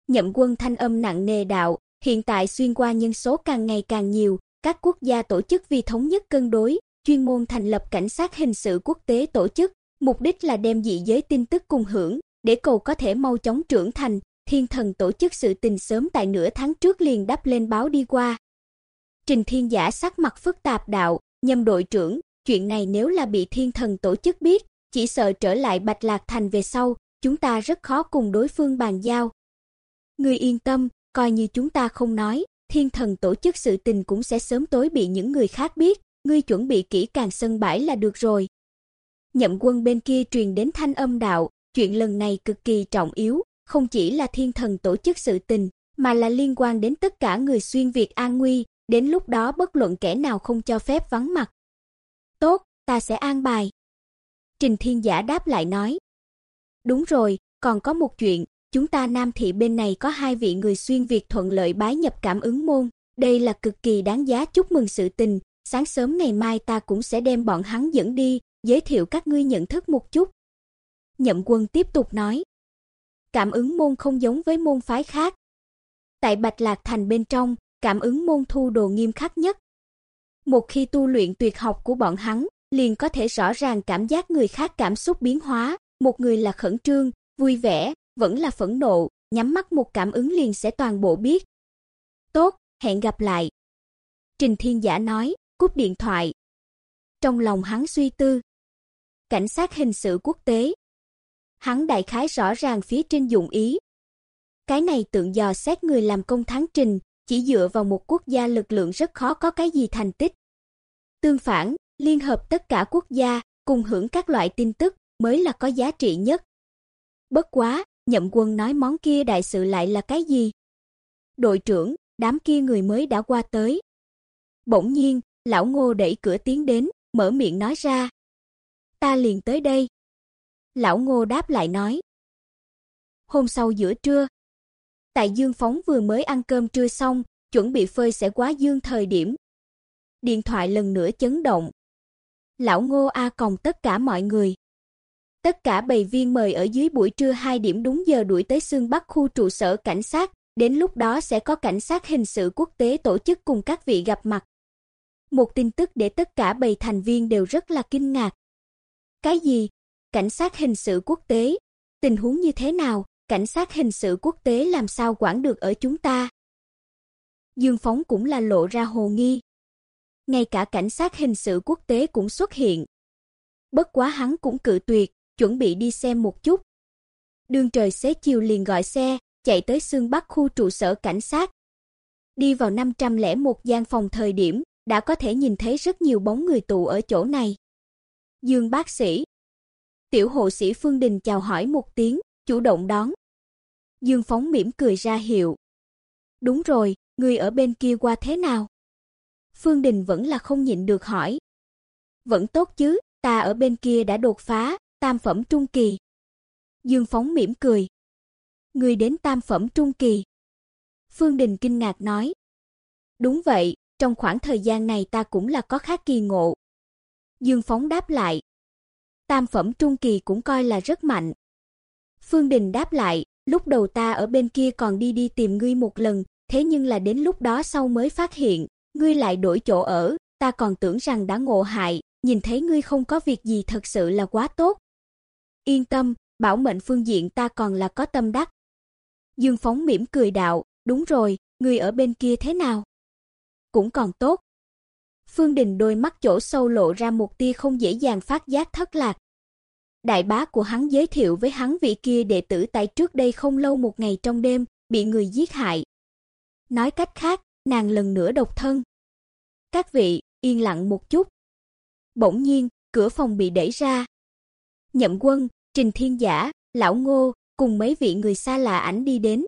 Nhậm quân thanh âm nặng nề đạo, hiện tại xuyên qua nhân số càng ngày càng nhiều, các quốc gia tổ chức vì thống nhất cân đối, chuyên môn thành lập cảnh sát hình sự quốc tế tổ chức, mục đích là đem dị giới tin tức cùng hưởng, để cầu có thể mau chóng trưởng thành, Thiên Thần tổ chức sự tình sớm tại nửa tháng trước liền đáp lên báo đi qua. Trình Thiên Giả sắc mặt phức tạp đạo, nhâm đội trưởng, chuyện này nếu là bị Thiên Thần tổ chức biết, chỉ sợ trở lại Bạch Lạc Thành về sau, chúng ta rất khó cùng đối phương bàn giao. Ngươi yên tâm, coi như chúng ta không nói, Thiên Thần tổ chức sự tình cũng sẽ sớm tối bị những người khác biết, ngươi chuẩn bị kỹ càng sân bãi là được rồi. Nhậm Quân bên kia truyền đến thanh âm đạo, chuyện lần này cực kỳ trọng yếu, không chỉ là Thiên Thần tổ chức sự tình, mà là liên quan đến tất cả người xuyên Việt an nguy, đến lúc đó bất luận kẻ nào không cho phép vắng mặt. Tốt, ta sẽ an bài. Trình Thiên Giả đáp lại nói. Đúng rồi, còn có một chuyện, chúng ta Nam thị bên này có hai vị người xuyên Việt thuận lợi bái nhập cảm ứng môn, đây là cực kỳ đáng giá chúc mừng sự tình, sáng sớm ngày mai ta cũng sẽ đem bọn hắn dẫn đi, giới thiệu các ngươi nhận thức một chút. Nhậm Quân tiếp tục nói. Cảm ứng môn không giống với môn phái khác. Tại Bạch Lạc Thành bên trong, cảm ứng môn thu đồ nghiêm khắc nhất. Một khi tu luyện tuyệt học của bọn hắn, liền có thể rõ ràng cảm giác người khác cảm xúc biến hóa, một người là khẩn trương, vui vẻ, vẫn là phẫn nộ, nhắm mắt một cảm ứng liền sẽ toàn bộ biết. Tốt, hẹn gặp lại. Trình Thiên Giả nói, cúp điện thoại. Trong lòng hắn suy tư. Cảnh sát hình sự quốc tế. Hắn đại khái rõ ràng phía trên dụng ý. Cái này tượng dò xét người làm công thắng trình, chỉ dựa vào một quốc gia lực lượng rất khó có cái gì thành tích. Tương phản, liên hợp tất cả quốc gia, cùng hưởng các loại tin tức mới là có giá trị nhất. Bất quá, Nhậm Quân nói món kia đại sự lại là cái gì? Đội trưởng, đám kia người mới đã qua tới. Bỗng nhiên, lão Ngô đẩy cửa tiến đến, mở miệng nói ra. Ta liền tới đây. Lão Ngô đáp lại nói. Hôm sau giữa trưa, tại Dương Phóng vừa mới ăn cơm trưa xong, chuẩn bị phơi sẽ quá dương thời điểm. Điện thoại lần nữa chấn động. Lão Ngô a còng tất cả mọi người. Tất cả bầy viên mời ở dưới buổi trưa 2 điểm đúng giờ đuổi tới xương Bắc khu trụ sở cảnh sát, đến lúc đó sẽ có cảnh sát hình sự quốc tế tổ chức cùng các vị gặp mặt. Một tin tức để tất cả bầy thành viên đều rất là kinh ngạc. Cái gì? Cảnh sát hình sự quốc tế? Tình huống như thế nào? Cảnh sát hình sự quốc tế làm sao quản được ở chúng ta? Dương Phóng cũng là lộ ra hồ nghi. Ngay cả cảnh sát hình sự quốc tế cũng xuất hiện. Bất quá hắn cũng cự tuyệt, chuẩn bị đi xem một chút. Đường trời xế chiều liền gọi xe, chạy tới xương Bắc khu trụ sở cảnh sát. Đi vào 501 gian phòng thời điểm, đã có thể nhìn thấy rất nhiều bóng người tụ ở chỗ này. Dương bác sĩ. Tiểu hộ sĩ Phương Đình chào hỏi một tiếng, chủ động đón. Dương Phóng mỉm cười ra hiệu. Đúng rồi, người ở bên kia qua thế nào? Phương Đình vẫn là không nhịn được hỏi. Vẫn tốt chứ, ta ở bên kia đã đột phá, tam phẩm trung kỳ. Dương Phóng mỉm cười. Người đến tam phẩm trung kỳ. Phương Đình kinh ngạc nói. Đúng vậy, trong khoảng thời gian này ta cũng là có khá kỳ ngộ. Dương Phóng đáp lại. Tam phẩm trung kỳ cũng coi là rất mạnh. Phương Đình đáp lại, lúc đầu ta ở bên kia còn đi đi tìm ngươi một lần, thế nhưng là đến lúc đó sau mới phát hiện, ngươi lại đổi chỗ ở, ta còn tưởng rằng đã ngộ hại, nhìn thấy ngươi không có việc gì thật sự là quá tốt. Yên tâm, bảo mệnh phương diện ta còn là có tâm đắc. Dương Phóng mỉm cười đạo, đúng rồi, người ở bên kia thế nào? Cũng còn tốt. Phương Đình đôi mắt chỗ sâu lộ ra một tia không dễ dàng phát giác thất lạc. Đại bá của hắn giới thiệu với hắn vị kia đệ tử tại trước đây không lâu một ngày trong đêm, bị người giết hại. Nói cách khác, nàng lần nữa độc thân. Các vị, yên lặng một chút. Bỗng nhiên, cửa phòng bị đẩy ra. Nhậm Quân, Trình Thiên Giả, Lão Ngô cùng mấy vị người xa lạ ảnh đi đến.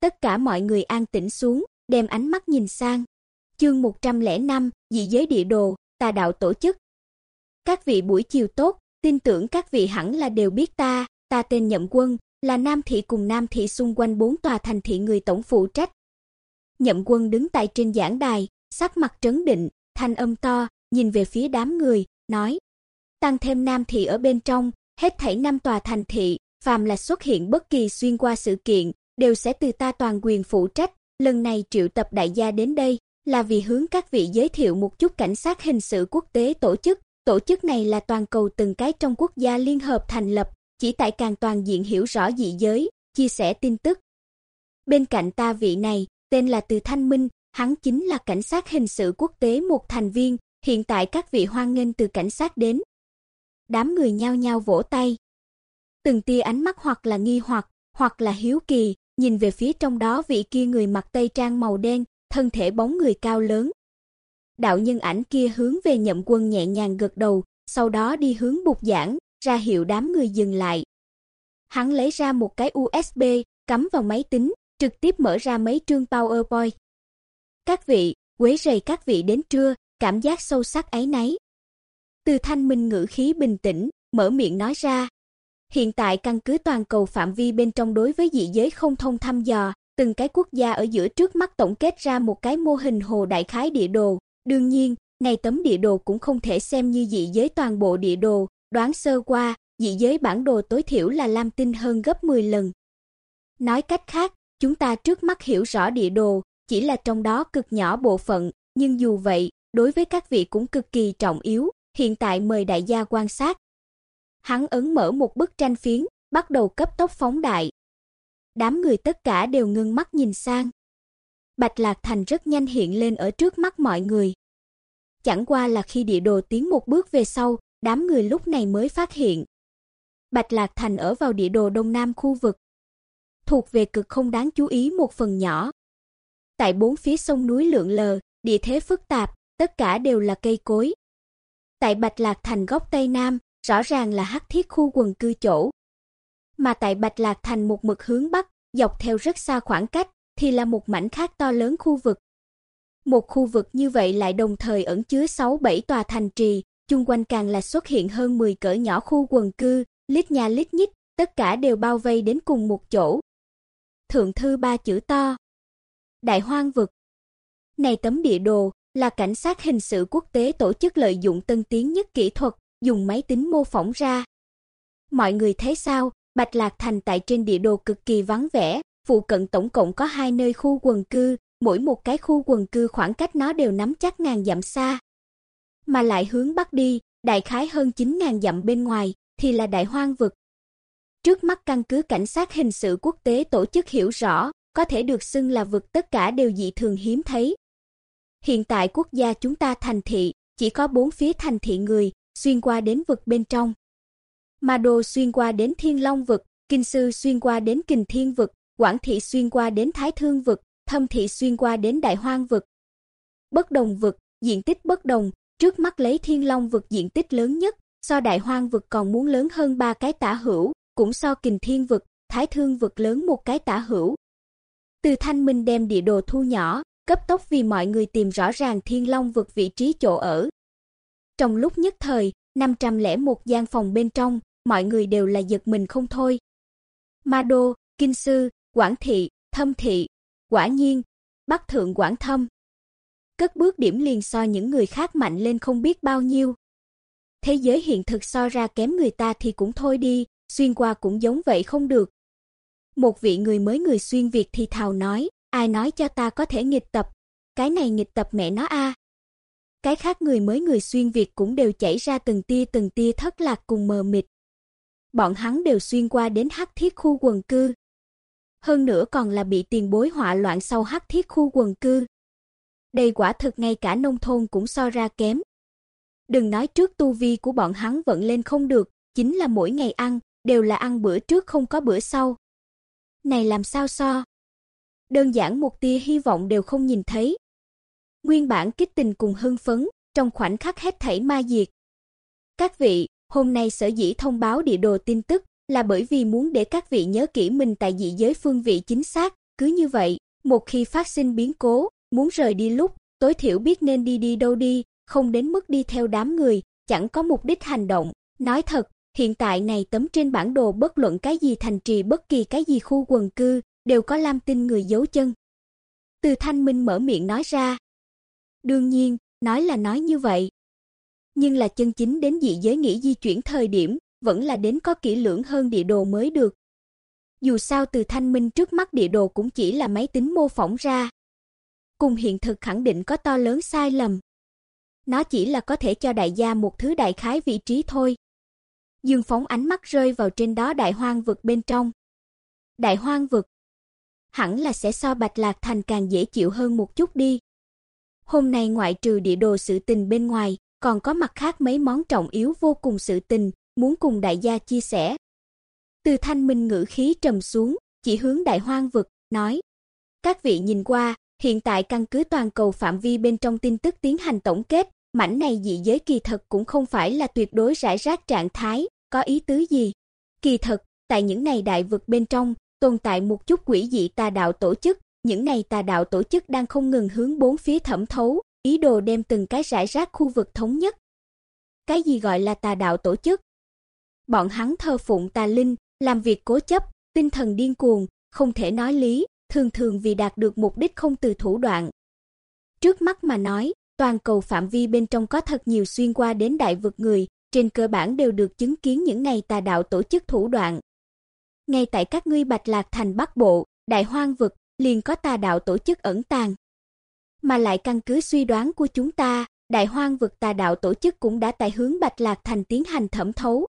Tất cả mọi người an tĩnh xuống, đem ánh mắt nhìn sang. Chương 105, dị giới địa đồ, tà đạo tổ chức. Các vị buổi chiều tốt, tin tưởng các vị hẳn là đều biết ta, ta tên Nhậm Quân, là Nam thị cùng Nam thị xung quanh bốn tòa thành thị người tổng phụ trách. Nhậm Quân đứng tại trên giảng đài, sắc mặt trấn định, thanh âm to, nhìn về phía đám người, nói: "Tăng thêm Nam thị ở bên trong, hết thảy năm tòa thành thị, phàm là xuất hiện bất kỳ xuyên qua sự kiện, đều sẽ từ ta toàn quyền phụ trách, lần này triệu tập đại gia đến đây là vì hướng các vị giới thiệu một chút cảnh sát hình sự quốc tế tổ chức, tổ chức này là toàn cầu từng cái trong quốc gia liên hợp thành lập, chỉ tại càng toàn diện hiểu rõ dị giới, chia sẻ tin tức. Bên cạnh ta vị này, tên là Từ Thanh Minh, hắn chính là cảnh sát hình sự quốc tế một thành viên, hiện tại các vị hoan nghênh từ cảnh sát đến. Đám người nhao nhao vỗ tay. Từng tia ánh mắt hoặc là nghi hoặc, hoặc là hiếu kỳ, nhìn về phía trong đó vị kia người mặc tây trang màu đen, thân thể bóng người cao lớn. Đạo nhân ảnh kia hướng về Nhậm Quân nhẹ nhàng gật đầu, sau đó đi hướng bục giảng, ra hiệu đám người dừng lại. Hắn lấy ra một cái USB, cắm vào máy tính, trực tiếp mở ra mấy trương PowerPoint. Các vị, quấy rầy các vị đến trưa, cảm giác sâu sắc ấy nấy. Từ Thanh Minh ngữ khí bình tĩnh, mở miệng nói ra. Hiện tại căn cứ toàn cầu phạm vi bên trong đối với dị giới không thông thăm dò, từng cái quốc gia ở giữa trước mắt tổng kết ra một cái mô hình hồ đại khái địa đồ. Đương nhiên, này tấm địa đồ cũng không thể xem như dị giới toàn bộ địa đồ, đoán sơ qua, dị giới bản đồ tối thiểu là lam tinh hơn gấp 10 lần. Nói cách khác, chúng ta trước mắt hiểu rõ địa đồ, chỉ là trong đó cực nhỏ bộ phận, nhưng dù vậy, đối với các vị cũng cực kỳ trọng yếu, hiện tại mời đại gia quan sát. Hắn ấn mở một bức tranh phiến, bắt đầu cấp tốc phóng đại. Đám người tất cả đều ngưng mắt nhìn sang. Bạch Lạc Thành rất nhanh hiện lên ở trước mắt mọi người. Chẳng qua là khi địa đồ tiến một bước về sau, đám người lúc này mới phát hiện. Bạch Lạc Thành ở vào địa đồ đông nam khu vực, thuộc về cực không đáng chú ý một phần nhỏ. Tại bốn phía sông núi lượn lờ, địa thế phức tạp, tất cả đều là cây cối. Tại Bạch Lạc Thành góc tây nam, rõ ràng là hắc thiết khu quần cư chỗ. Mà tại Bạch Lạc Thành một mực hướng bắc, dọc theo rất xa khoảng cách, thì là một mảnh khác to lớn khu vực. Một khu vực như vậy lại đồng thời ẩn chứa 6-7 tòa thành trì, chung quanh càng là xuất hiện hơn 10 cỡ nhỏ khu quần cư, lít nhà lít nhít, tất cả đều bao vây đến cùng một chỗ. Thượng thư ba chữ to. Đại hoang vực. Này tấm địa đồ là cảnh sát hình sự quốc tế tổ chức lợi dụng tân tiến nhất kỹ thuật, dùng máy tính mô phỏng ra. Mọi người thấy sao? Bạch Lạc Thành tại trên địa đồ cực kỳ vắng vẻ, phụ cận tổng cộng có hai nơi khu quần cư, mỗi một cái khu quần cư khoảng cách nó đều nắm chắc ngàn dặm xa. Mà lại hướng bắc đi, đại khái hơn 9000 dặm bên ngoài thì là đại hoang vực. Trước mắt căn cứ cảnh sát hình sự quốc tế tổ chức hiểu rõ, có thể được xưng là vực tất cả đều dị thường hiếm thấy. Hiện tại quốc gia chúng ta thành thị, chỉ có bốn phía thành thị người, xuyên qua đến vực bên trong. Ma Đô xuyên qua đến Thiên Long vực, Kinh Sư xuyên qua đến Kình Thiên vực, Quảng Thị xuyên qua đến Thái Thương vực, Thâm Thị xuyên qua đến Đại Hoang vực. Bất đồng vực, diện tích bất đồng, trước mắt lấy Thiên Long vực diện tích lớn nhất, so Đại Hoang vực còn muốn lớn hơn ba cái tả hữu, cũng so Kình Thiên vực, Thái Thương vực lớn một cái tả hữu. Từ Thanh Minh đem địa đồ thu nhỏ, cấp tốc vì mọi người tìm rõ ràng Thiên Long vực vị trí chỗ ở. Trong lúc nhất thời, 501 gian phòng bên trong, mọi người đều là giật mình không thôi. Ma Đô, Kinh Sư, Quảng Thị, Thâm Thị, quả nhiên, Bắc Thượng Quảng Thâm. Cất bước điểm liền so những người khác mạnh lên không biết bao nhiêu. Thế giới hiện thực so ra kém người ta thì cũng thôi đi, xuyên qua cũng giống vậy không được. Một vị người mới người xuyên Việt thì thào nói, ai nói cho ta có thể nghịch tập, cái này nghịch tập mẹ nó a. Cái khác người mới người xuyên Việt cũng đều chảy ra từng tia từng tia thất lạc cùng mờ mịt. Bọn hắn đều xuyên qua đến Hắc Thiết khu quần cư. Hơn nữa còn là bị tiền bối họa loạn sau Hắc Thiết khu quần cư. Đây quả thực ngay cả nông thôn cũng so ra kém. Đừng nói trước tu vi của bọn hắn vận lên không được, chính là mỗi ngày ăn, đều là ăn bữa trước không có bữa sau. Này làm sao so? Đơn giản một tia hy vọng đều không nhìn thấy. Nguyên bản kích tình cùng hưng phấn, trong khoảnh khắc hết thảy ma diệt. Các vị, hôm nay sở dĩ thông báo địa đồ tin tức là bởi vì muốn để các vị nhớ kỹ mình tại dị giới phương vị chính xác, cứ như vậy, một khi phát sinh biến cố, muốn rời đi lúc, tối thiểu biết nên đi đi đâu đi, không đến mức đi theo đám người, chẳng có mục đích hành động. Nói thật, hiện tại này tấm trên bản đồ bất luận cái gì thành trì bất kỳ cái gì khu quần cư, đều có lam tinh người giấu chân. Từ Thanh Minh mở miệng nói ra. Đương nhiên, nói là nói như vậy. Nhưng là chân chính đến dị giới nghĩ di chuyển thời điểm, vẫn là đến có kỹ lưỡng hơn địa đồ mới được. Dù sao từ Thanh Minh trước mắt địa đồ cũng chỉ là máy tính mô phỏng ra. Cùng hiện thực khẳng định có to lớn sai lầm. Nó chỉ là có thể cho đại gia một thứ đại khái vị trí thôi. Dương phóng ánh mắt rơi vào trên đó đại hoang vực bên trong. Đại hoang vực hẳn là sẽ so Bạch Lạc Thành càng dễ chịu hơn một chút đi. Hôm nay ngoại trừ địa đồ sự tình bên ngoài, còn có mặt khác mấy món trọng yếu vô cùng sự tình, muốn cùng đại gia chia sẻ. Từ Thanh Minh ngữ khí trầm xuống, chỉ hướng đại hoang vực, nói: "Các vị nhìn qua, hiện tại căn cứ toàn cầu phạm vi bên trong tin tức tiến hành tổng kết, mảnh này dị giới kỳ thật cũng không phải là tuyệt đối rải rác trạng thái, có ý tứ gì? Kỳ thật, tại những này đại vực bên trong, tồn tại một chút quỷ dị tà đạo tổ chức, những ngày tà đạo tổ chức đang không ngừng hướng bốn phía thẩm thấu, ý đồ đem từng cái rải rác khu vực thống nhất. Cái gì gọi là tà đạo tổ chức? Bọn hắn thờ phụng tà linh, làm việc cố chấp, tinh thần điên cuồng, không thể nói lý, thường thường vì đạt được mục đích không từ thủ đoạn. Trước mắt mà nói, toàn cầu phạm vi bên trong có thật nhiều xuyên qua đến đại vực người, trên cơ bản đều được chứng kiến những ngày tà đạo tổ chức thủ đoạn. Ngay tại các ngươi Bạch Lạc thành Bắc Bộ, Đại Hoang vực, liền có tà đạo tổ chức ẩn tàng. Mà lại căn cứ suy đoán của chúng ta, Đại Hoang vực tà đạo tổ chức cũng đã tại hướng Bạch Lạc thành tiến hành thẩm thấu.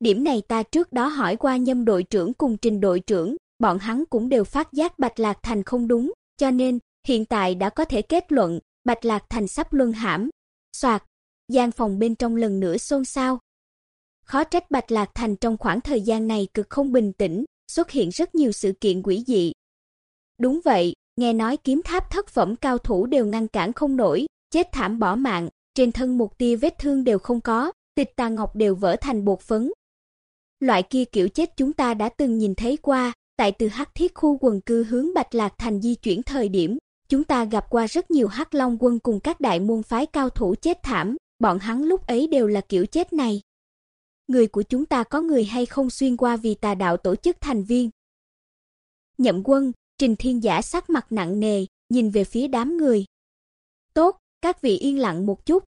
Điểm này ta trước đó hỏi qua Nhâm đội trưởng cùng Trình đội trưởng, bọn hắn cũng đều phát giác Bạch Lạc thành không đúng, cho nên hiện tại đã có thể kết luận, Bạch Lạc thành sắp luân hãm. Soạt, gian phòng bên trong lần nữa xôn xao. Khó trách Bạch Lạc Thành trong khoảng thời gian này cực không bình tĩnh, xuất hiện rất nhiều sự kiện quỷ dị. Đúng vậy, nghe nói kiếm tháp thất phẩm cao thủ đều ngăn cản không nổi, chết thảm bỏ mạng, trên thân một tia vết thương đều không có, tịch tà ngọc đều vỡ thành bột phấn. Loại kia kiểu chết chúng ta đã từng nhìn thấy qua, tại từ Hắc Thiết khu quần cư hướng Bạch Lạc Thành di chuyển thời điểm, chúng ta gặp qua rất nhiều Hắc Long quân cùng các đại môn phái cao thủ chết thảm, bọn hắn lúc ấy đều là kiểu chết này người của chúng ta có người hay không xuyên qua vì tà đạo tổ chức thành viên. Nhậm Quân, Trình Thiên Giả sắc mặt nặng nề, nhìn về phía đám người. "Tốt, các vị yên lặng một chút."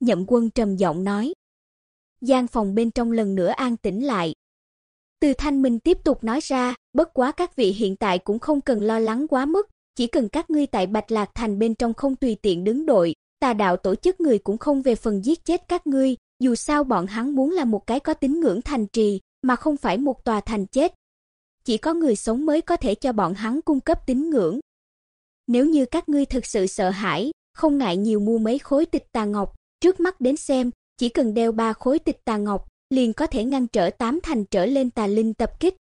Nhậm Quân trầm giọng nói. Gian phòng bên trong lần nữa an tĩnh lại. Từ Thanh Minh tiếp tục nói ra, bất quá các vị hiện tại cũng không cần lo lắng quá mức, chỉ cần các ngươi tại Bạch Lạc Thành bên trong không tùy tiện đứng đội, tà đạo tổ chức người cũng không về phần giết chết các ngươi, dù sao bọn hắn muốn là một cái có tín ngưỡng thành trì, mà không phải một tòa thành chết. Chỉ có người sống mới có thể cho bọn hắn cung cấp tín ngưỡng. Nếu như các ngươi thực sự sợ hãi, không ngại nhiều mua mấy khối tịch tà ngọc, trước mắt đến xem, chỉ cần đeo ba khối tịch tà ngọc, liền có thể ngăn trở tám thành trở lên tà linh tập kích.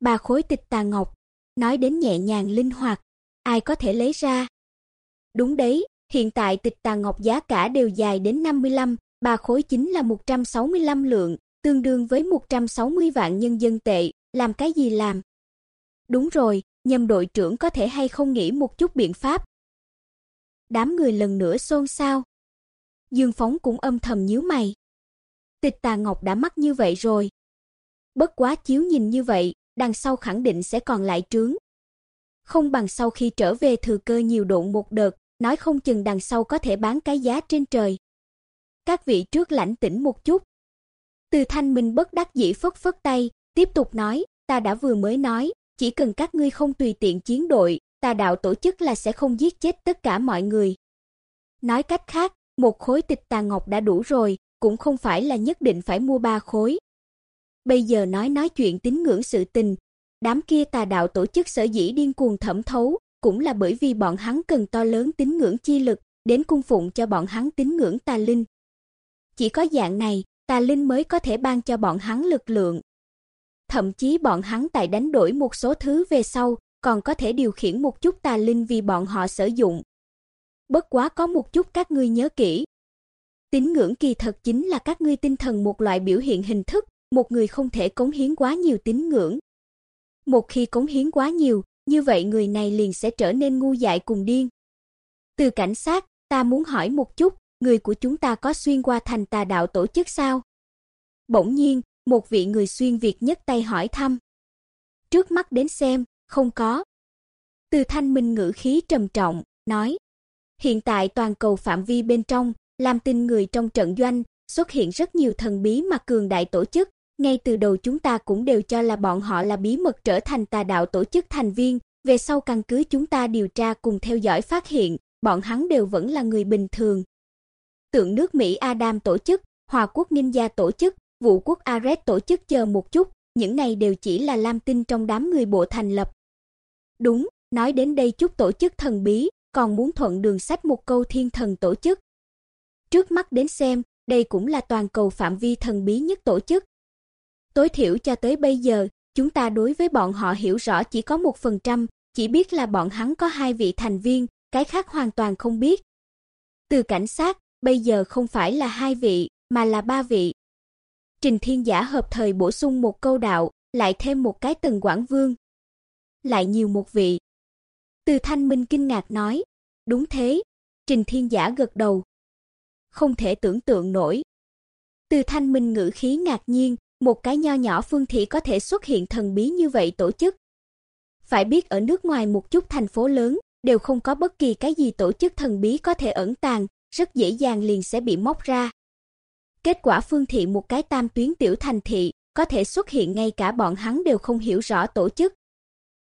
Ba khối tịch tà ngọc, nói đến nhẹ nhàng linh hoạt, ai có thể lấy ra? Đúng đấy, hiện tại tịch tà ngọc giá cả đều dài đến 55, ba khối chính là 165 lượng, tương đương với 160 vạn nhân dân tệ, làm cái gì làm? Đúng rồi, nhâm đội trưởng có thể hay không nghĩ một chút biện pháp? Đám người lần nữa xôn xao. Dương Phóng cũng âm thầm nhíu mày. Tịch Tà Ngọc đã mắc như vậy rồi. Bất quá chiếu nhìn như vậy, đằng sau khẳng định sẽ còn lại trướng. Không bằng sau khi trở về thừa cơ nhiều độn một đợt, nói không chừng đằng sau có thể bán cái giá trên trời. Các vị trước lãnh tĩnh một chút. Từ Thanh Minh bất đắc dĩ phất phất tay, tiếp tục nói, ta đã vừa mới nói, chỉ cần các ngươi không tùy tiện chiến đội, ta đạo tổ chức là sẽ không giết chết tất cả mọi người. Nói cách khác, một khối tịch tà ngọc đã đủ rồi, cũng không phải là nhất định phải mua ba khối. Bây giờ nói nói chuyện tín ngưỡng sự tình, đám kia tà đạo tổ chức sở dĩ điên cuồng thẩm thấu, cũng là bởi vì bọn hắn cần to lớn tín ngưỡng chi lực, đến cung phụng cho bọn hắn tín ngưỡng tà linh. Chỉ có dạng này, tà linh mới có thể ban cho bọn hắn lực lượng. Thậm chí bọn hắn tại đánh đổi một số thứ về sau, còn có thể điều khiển một chút tà linh vì bọn họ sử dụng. Bất quá có một chút các ngươi nhớ kỹ. Tín ngưỡng kỳ thật chính là các ngươi tinh thần một loại biểu hiện hình thức, một người không thể cống hiến quá nhiều tín ngưỡng. Một khi cống hiến quá nhiều, như vậy người này liền sẽ trở nên ngu dại cùng điên. Từ cảnh sát, ta muốn hỏi một chút, người của chúng ta có xuyên qua thành tà đạo tổ chức sao? Bỗng nhiên, một vị người xuyên Việt nhất tay hỏi thăm. Trước mắt đến xem, không có. Từ Thanh Minh ngữ khí trầm trọng, nói: Hiện tại toàn cầu phạm vi bên trong, làm tin người trong trận doanh, xuất hiện rất nhiều thần bí mà cường đại tổ chức, ngay từ đầu chúng ta cũng đều cho là bọn họ là bí mật trở thành tà đạo tổ chức thành viên, về sau căn cứ chúng ta điều tra cùng theo dõi phát hiện, bọn hắn đều vẫn là người bình thường. Tượng nước Mỹ Adam tổ chức, Hòa quốc Ninja tổ chức, Vũ quốc Ares tổ chức chờ một chút, những này đều chỉ là lam tinh trong đám người bộ thành lập. Đúng, nói đến đây chút tổ chức thần bí, còn muốn thuận đường sách một câu thiên thần tổ chức. Trước mắt đến xem, đây cũng là toàn cầu phạm vi thần bí nhất tổ chức. Tối thiểu cho tới bây giờ, chúng ta đối với bọn họ hiểu rõ chỉ có một phần trăm, chỉ biết là bọn hắn có hai vị thành viên, cái khác hoàn toàn không biết. Từ cảnh sát, bây giờ không phải là hai vị, mà là ba vị. Trình Thiên Giả hợp thời bổ sung một câu đạo, lại thêm một cái Tần Quảng Vương. Lại nhiều một vị. Từ Thanh Minh kinh ngạc nói, đúng thế. Trình Thiên Giả gật đầu. Không thể tưởng tượng nổi. Từ Thanh Minh ngữ khí ngạc nhiên, một cái nho nhỏ phương thị có thể xuất hiện thần bí như vậy tổ chức. Phải biết ở nước ngoài một chút thành phố lớn đều không có bất kỳ cái gì tổ chức thần bí có thể ẩn tàng, rất dễ dàng liền sẽ bị móc ra. Kết quả Phương thị một cái tam tuyến tiểu thành thị, có thể xuất hiện ngay cả bọn hắn đều không hiểu rõ tổ chức.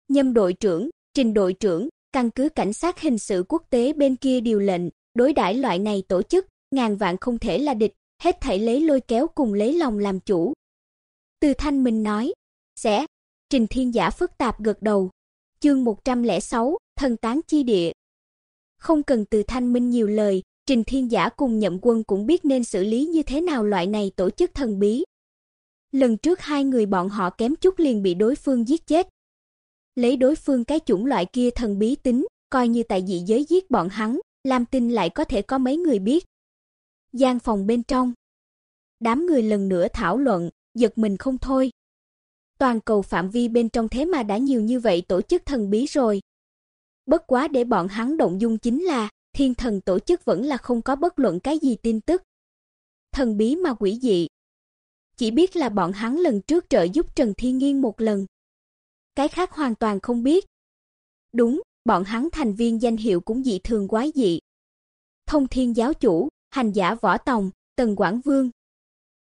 Nhâm đội trưởng, Trình đội trưởng, căn cứ cảnh sát hình sự quốc tế bên kia điều lệnh, đối đãi loại này tổ chức, ngàn vạn không thể là địch, hết thảy lấy lôi kéo cùng lấy lòng làm chủ. Từ Thanh Minh nói, "Sẽ." Trình Thiên Giả phức tạp gật đầu. Chương 106, thần tán chi địa. Không cần Từ Thanh Minh nhiều lời, Trình Thiên Giả cùng Nhậm Quân cũng biết nên xử lý như thế nào loại này tổ chức thần bí. Lần trước hai người bọn họ kém chút liền bị đối phương giết chết. Lấy đối phương cái chủng loại kia thần bí tính, coi như tại dị giới giết bọn hắn, làm tin lại có thể có mấy người biết. Gian phòng bên trong, đám người lần nữa thảo luận, giật mình không thôi. Toàn cầu phạm vi bên trong thế mà đã nhiều như vậy tổ chức thần bí rồi. Bất quá để bọn hắn động dung chính là thiên thần tổ chức vẫn là không có bất luận cái gì tin tức. Thần bí mà quỷ dị. Chỉ biết là bọn hắn lần trước trợ giúp Trần Thiên Nghiên một lần. Cái khác hoàn toàn không biết. Đúng, bọn hắn thành viên danh hiệu cũng dị thường quái dị. Thông Thiên giáo chủ, hành giả Võ Tòng, Tần Quảng Vương.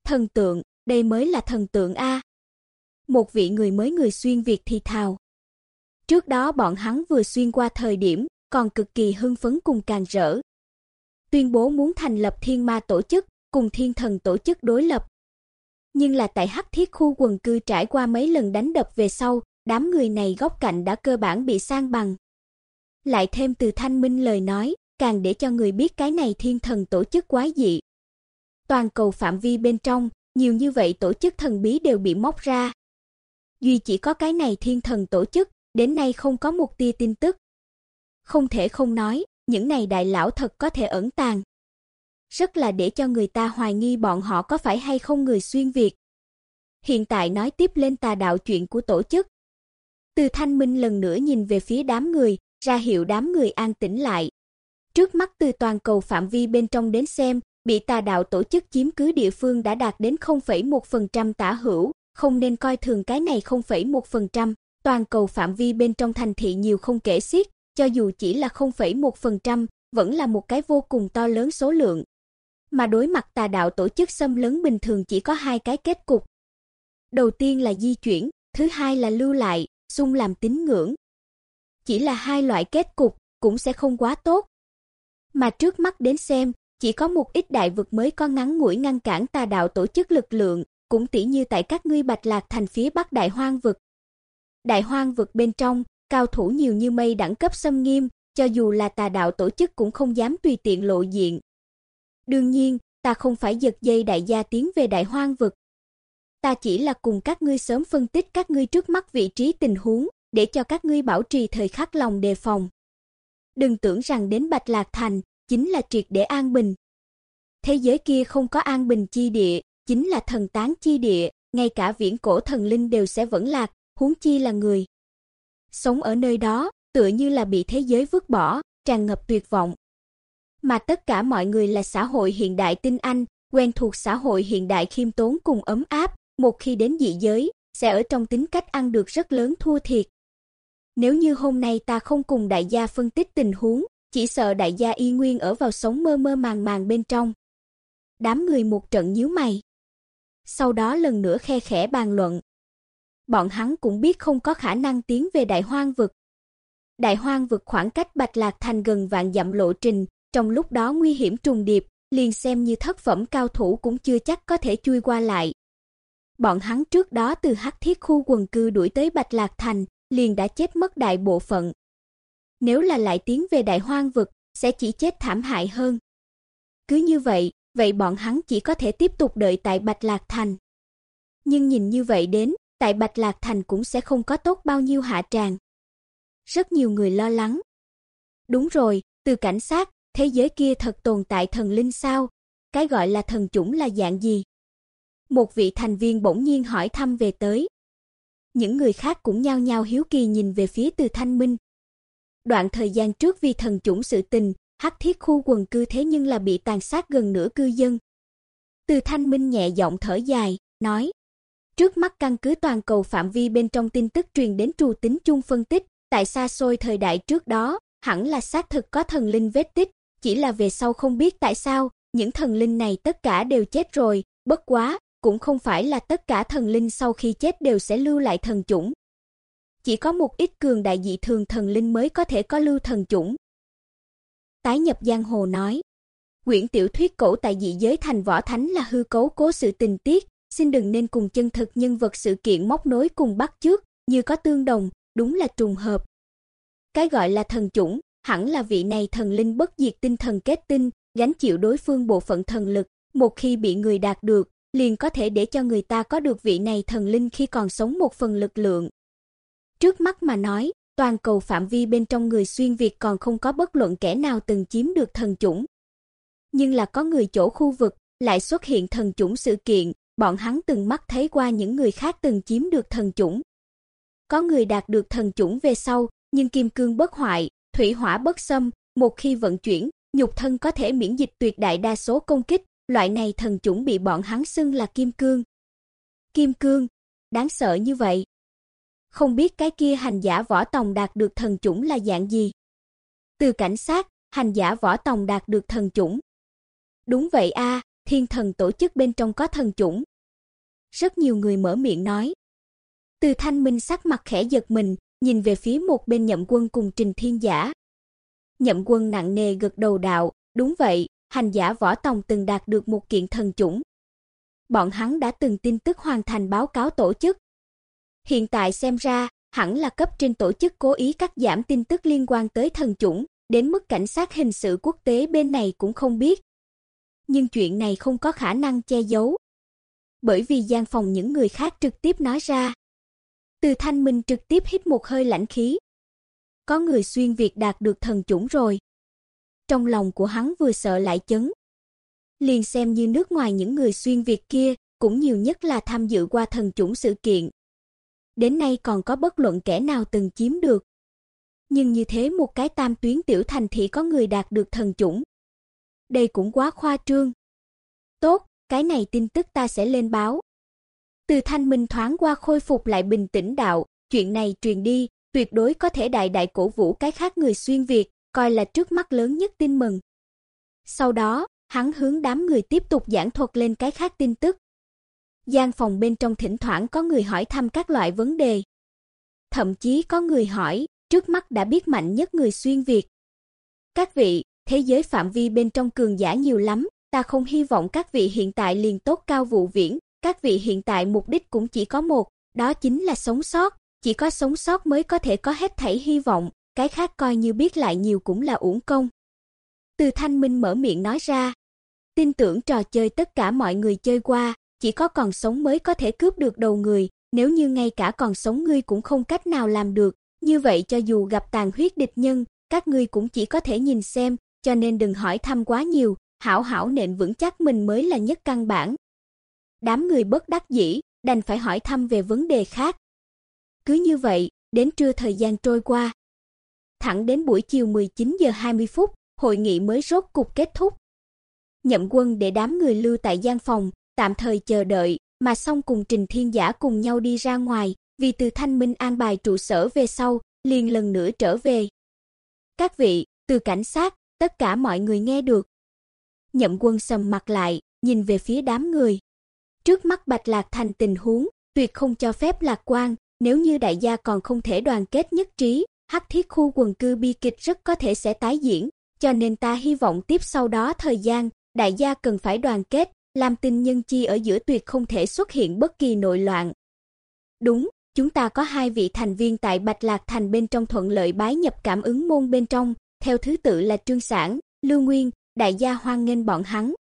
Thần tượng, đây mới là thần tượng a. Một vị người mới người xuyên Việt thì thào. Trước đó bọn hắn vừa xuyên qua thời điểm, còn cực kỳ hưng phấn cùng càng rỡ. Tuyên bố muốn thành lập thiên ma tổ chức, cùng thiên thần tổ chức đối lập. Nhưng là tại Hắc Thiết khu quần cư trải qua mấy lần đánh đập về sau, đám người này góc cạnh đã cơ bản bị san bằng. Lại thêm từ Thanh Minh lời nói, càng để cho người biết cái này thiên thần tổ chức quái dị. Toàn cầu phạm vi bên trong, nhiều như vậy tổ chức thần bí đều bị móc ra. Duy chỉ có cái này thiên thần tổ chức, đến nay không có một tia tin tức. Không thể không nói, những này đại lão thật có thể ẩn tàng. Rất là để cho người ta hoài nghi bọn họ có phải hay không người xuyên Việt. Hiện tại nói tiếp lên tà đạo chuyện của tổ chức. Từ Thanh Minh lần nữa nhìn về phía đám người, ra hiệu đám người an tĩnh lại. Trước mắt từ toàn cầu phạm vi bên trong đến xem, bị tà đạo tổ chức chiếm cứ địa phương đã đạt đến 0,1% tả hữu, không nên coi thường cái này 0,1%, toàn cầu phạm vi bên trong thành thị nhiều không kể xiết, cho dù chỉ là 0,1%, vẫn là một cái vô cùng to lớn số lượng. Mà đối mặt tà đạo tổ chức xâm lấn bình thường chỉ có hai cái kết cục. Đầu tiên là di chuyển, thứ hai là lưu lại, xung làm tín ngưỡng. Chỉ là hai loại kết cục cũng sẽ không quá tốt. Mà trước mắt đến xem, chỉ có một ít đại vực mới có ngắn ngủi ngăn cản tà đạo tổ chức lực lượng, cũng tỉ như tại các ngươi Bạch Lạc thành phía Bắc Đại Hoang vực. Đại Hoang vực bên trong, cao thủ nhiều như mây đẳng cấp xâm nghiêm, cho dù là tà đạo tổ chức cũng không dám tùy tiện lộ diện. Đương nhiên, ta không phải giật dây đại gia tiến về Đại Hoang vực. Ta chỉ là cùng các ngươi sớm phân tích các ngươi trước mắt vị trí tình huống, để cho các ngươi bảo trì thời khắc lòng đề phòng. Đừng tưởng rằng đến Bạch Lạc thành chính là triệt để an bình. Thế giới kia không có an bình chi địa, chính là thần tán chi địa, ngay cả viễn cổ thần linh đều sẽ vẫn lạc, huống chi là người. Sống ở nơi đó, tựa như là bị thế giới vứt bỏ, tràn ngập tuyệt vọng. Mà tất cả mọi người là xã hội hiện đại tinh anh, quen thuộc xã hội hiện đại khiêm tốn cùng ấm áp, một khi đến dị giới, sẽ ở trong tính cách ăn được rất lớn thua thiệt. Nếu như hôm nay ta không cùng đại gia phân tích tình huống, chỉ sợ đại gia y nguyên ở vào sống mơ mơ màng màng bên trong. Đám người một trận nhíu mày. Sau đó lần nữa khe khẽ bàn luận. Bọn hắn cũng biết không có khả năng tiến về Đại Hoang vực. Đại Hoang vực khoảng cách Bạch Lạc thành gần vạn dặm lộ trình, trong lúc đó nguy hiểm trùng điệp, liền xem như thất phẩm cao thủ cũng chưa chắc có thể chui qua lại. Bọn hắn trước đó từ Hắc Thiết khu quần cư đuổi tới Bạch Lạc thành, liền đã chết mất đại bộ phận. Nếu là lại tiến về Đại Hoang vực, sẽ chỉ chết thảm hại hơn. Cứ như vậy, vậy bọn hắn chỉ có thể tiếp tục đợi tại Bạch Lạc thành. Nhưng nhìn như vậy đến, tại Bạch Lạc thành cũng sẽ không có tốt bao nhiêu hạ tràng. Rất nhiều người lo lắng. Đúng rồi, từ cảnh sát, thế giới kia thật tồn tại thần linh sao? Cái gọi là thần chủng là dạng gì? Một vị thành viên bỗng nhiên hỏi thăm về tới. Những người khác cũng nhao nhao hiếu kỳ nhìn về phía Từ Thanh Minh. Đoạn thời gian trước vì thần chủng sự tình, Hắc Thiết khu quần cư thế nhưng là bị tàn sát gần nửa cư dân. Từ Thanh Minh nhẹ giọng thở dài, nói: Trước mắt căn cứ toàn cầu phạm vi bên trong tin tức truyền đến Trù Tính Chung phân tích, tại xa xôi thời đại trước đó, hẳn là xác thực có thần linh vết tích, chỉ là về sau không biết tại sao, những thần linh này tất cả đều chết rồi, bất quá, cũng không phải là tất cả thần linh sau khi chết đều sẽ lưu lại thần chủng. Chỉ có một ít cường đại dị thường thần linh mới có thể có lưu thần chủng. Tái nhập giang hồ nói, quyển tiểu thuyết cổ tại dị giới thành võ thánh là hư cấu cố sự tình tiết, xin đừng nên cùng chân thực nhân vật sự kiện móc nối cùng bắt trước, như có tương đồng, đúng là trùng hợp. Cái gọi là thần chủng, hẳn là vị này thần linh bất diệt tinh thần kết tinh, gánh chịu đối phương bộ phận thần lực, một khi bị người đạt được, liền có thể để cho người ta có được vị này thần linh khi còn sống một phần lực lượng. Trước mắt mà nói, toàn cầu phạm vi bên trong người xuyên Việt còn không có bất luận kẻ nào từng chiếm được thần chủng. Nhưng là có người chỗ khu vực lại xuất hiện thần chủng sự kiện, bọn hắn từng mắt thấy qua những người khác từng chiếm được thần chủng. Có người đạt được thần chủng về sau, nhưng kim cương bất hoại, thủy hỏa bất xâm, một khi vận chuyển, nhục thân có thể miễn dịch tuyệt đại đa số công kích, loại này thần chủng bị bọn hắn xưng là kim cương. Kim cương, đáng sợ như vậy. Không biết cái kia hành giả võ tòng đạt được thần chủng là dạng gì? Từ cảnh sát, hành giả võ tòng đạt được thần chủng. Đúng vậy a, thiên thần tổ chức bên trong có thần chủng. Rất nhiều người mở miệng nói. Từ Thanh Minh sắc mặt khẽ giật mình, nhìn về phía một bên Nhậm Quân cùng Trình Thiên Giả. Nhậm Quân nặng nề gật đầu đạo, đúng vậy, hành giả võ tòng từng đạt được một kiện thần chủng. Bọn hắn đã từng tin tức hoàn thành báo cáo tổ chức. Hiện tại xem ra, hẳn là cấp trên tổ chức cố ý cắt giảm tin tức liên quan tới thần chủng, đến mức cảnh sát hình sự quốc tế bên này cũng không biết. Nhưng chuyện này không có khả năng che giấu. Bởi vì gian phòng những người khác trực tiếp nói ra. Từ Thanh Minh trực tiếp hít một hơi lãnh khí. Có người xuyên việt đạt được thần chủng rồi. Trong lòng của hắn vừa sợ lại chấn. Liền xem như nước ngoài những người xuyên việt kia, cũng nhiều nhất là tham dự qua thần chủng sự kiện. Đến nay còn có bất luận kẻ nào từng chiếm được. Nhưng như thế một cái tam tuyến tiểu thành thị có người đạt được thần chủng. Đây cũng quá khoa trương. Tốt, cái này tin tức ta sẽ lên báo. Từ Thanh Minh thoáng qua khôi phục lại bình tĩnh đạo, chuyện này truyền đi, tuyệt đối có thể đại đại cổ vũ cái khác người xuyên Việt, coi là trước mắt lớn nhất tin mừng. Sau đó, hắn hướng đám người tiếp tục giảng thuật lên cái khác tin tức. Gian phòng bên trong thỉnh thoảng có người hỏi thăm các loại vấn đề. Thậm chí có người hỏi, trước mắt đã biết mạnh nhất người xuyên Việt. Các vị, thế giới phạm vi bên trong cường giả nhiều lắm, ta không hy vọng các vị hiện tại liền tốt cao vụ viễn, các vị hiện tại mục đích cũng chỉ có một, đó chính là sống sót, chỉ có sống sót mới có thể có hết thảy hy vọng, cái khác coi như biết lại nhiều cũng là uổng công. Từ Thanh Minh mở miệng nói ra, tin tưởng trò chơi tất cả mọi người chơi qua, chỉ có còn sống mới có thể cướp được đầu người, nếu như ngay cả còn sống ngươi cũng không cách nào làm được, như vậy cho dù gặp tàn huyết địch nhân, các ngươi cũng chỉ có thể nhìn xem, cho nên đừng hỏi thăm quá nhiều, hảo hảo nện vững chắc mình mới là nhất căn bản. Đám người bất đắc dĩ, đành phải hỏi thăm về vấn đề khác. Cứ như vậy, đến trưa thời gian trôi qua. Thẳng đến buổi chiều 19 giờ 20 phút, hội nghị mới rốt cục kết thúc. Nhậm Quân để đám người lưu tại gian phòng, tạm thời chờ đợi, mà xong cùng Trình Thiên Giả cùng nhau đi ra ngoài, vì từ Thanh Minh an bài trụ sở về sau, liền lần nữa trở về. Các vị, từ cảnh sát, tất cả mọi người nghe được. Nhậm Quân sầm mặt lại, nhìn về phía đám người. Trước mắt Bạch Lạc thành tình huống, tuyệt không cho phép lạc quan, nếu như đại gia còn không thể đoàn kết nhất trí, Hắc Thiết khu quần cư bi kịch rất có thể sẽ tái diễn, cho nên ta hy vọng tiếp sau đó thời gian, đại gia cần phải đoàn kết, làm tình nhân chi ở giữa tuyệt không thể xuất hiện bất kỳ nội loạn. Đúng, chúng ta có hai vị thành viên tại Bạch Lạc thành bên trong thuận lợi bái nhập cảm ứng môn bên trong, theo thứ tự là Trương Sản, Lưu Nguyên, đại gia hoan nghênh bọn hắn.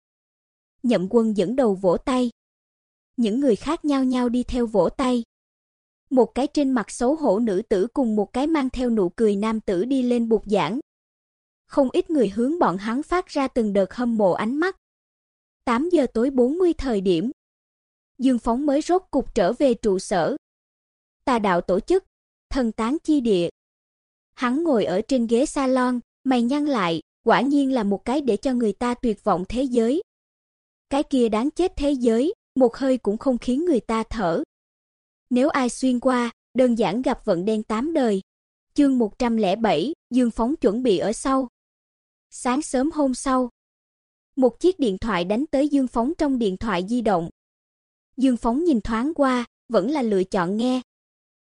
Nhậm Quân dẫn đầu vỗ tay. Những người khác nhau nhau đi theo vỗ tay. Một cái trên mặt xấu hổ nữ tử cùng một cái mang theo nụ cười nam tử đi lên bục giảng. Không ít người hướng bọn hắn phát ra từng đợt hâm mộ ánh mắt. 8 giờ tối 40 thời điểm, Dương Phóng mới rốt cục trở về trụ sở. Tà đạo tổ chức, thần tán chi địa. Hắn ngồi ở trên ghế salon, mày nhăn lại, quả nhiên là một cái để cho người ta tuyệt vọng thế giới. Cái kia đáng chết thế giới, một hơi cũng không khiến người ta thở. Nếu ai xuyên qua, đơn giản gặp vận đen tám đời. Chương 107, Dương Phóng chuẩn bị ở sau. Sáng sớm hôm sau, một chiếc điện thoại đánh tới Dương Phóng trong điện thoại di động. Dương Phóng nhìn thoáng qua, vẫn là lựa chọn nghe.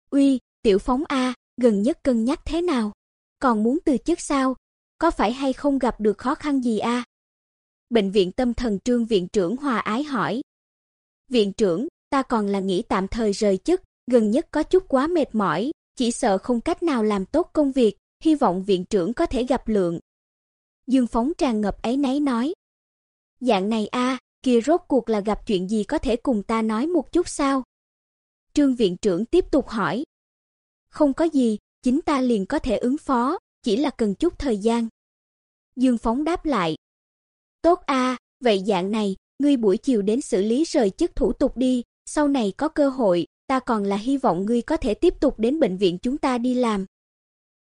"Uy, Tiểu Phóng a, gần nhất cân nhắc thế nào? Còn muốn từ chức sao? Có phải hay không gặp được khó khăn gì a?" Bệnh viện Tâm thần Trương viện trưởng hòa ái hỏi. "Viện trưởng, ta còn là nghĩ tạm thời rời chức, gần nhất có chút quá mệt mỏi, chỉ sợ không cách nào làm tốt công việc, hy vọng viện trưởng có thể gặp lượng." Dương Phóng tràn ngập ấy nấy nói. Dạng này a, kia rốt cuộc là gặp chuyện gì có thể cùng ta nói một chút sao? Trương viện trưởng tiếp tục hỏi. Không có gì, chính ta liền có thể ứng phó, chỉ là cần chút thời gian. Dương Phóng đáp lại. Tốt a, vậy dạng này, ngươi buổi chiều đến xử lý rời chức thủ tục đi, sau này có cơ hội, ta còn là hy vọng ngươi có thể tiếp tục đến bệnh viện chúng ta đi làm.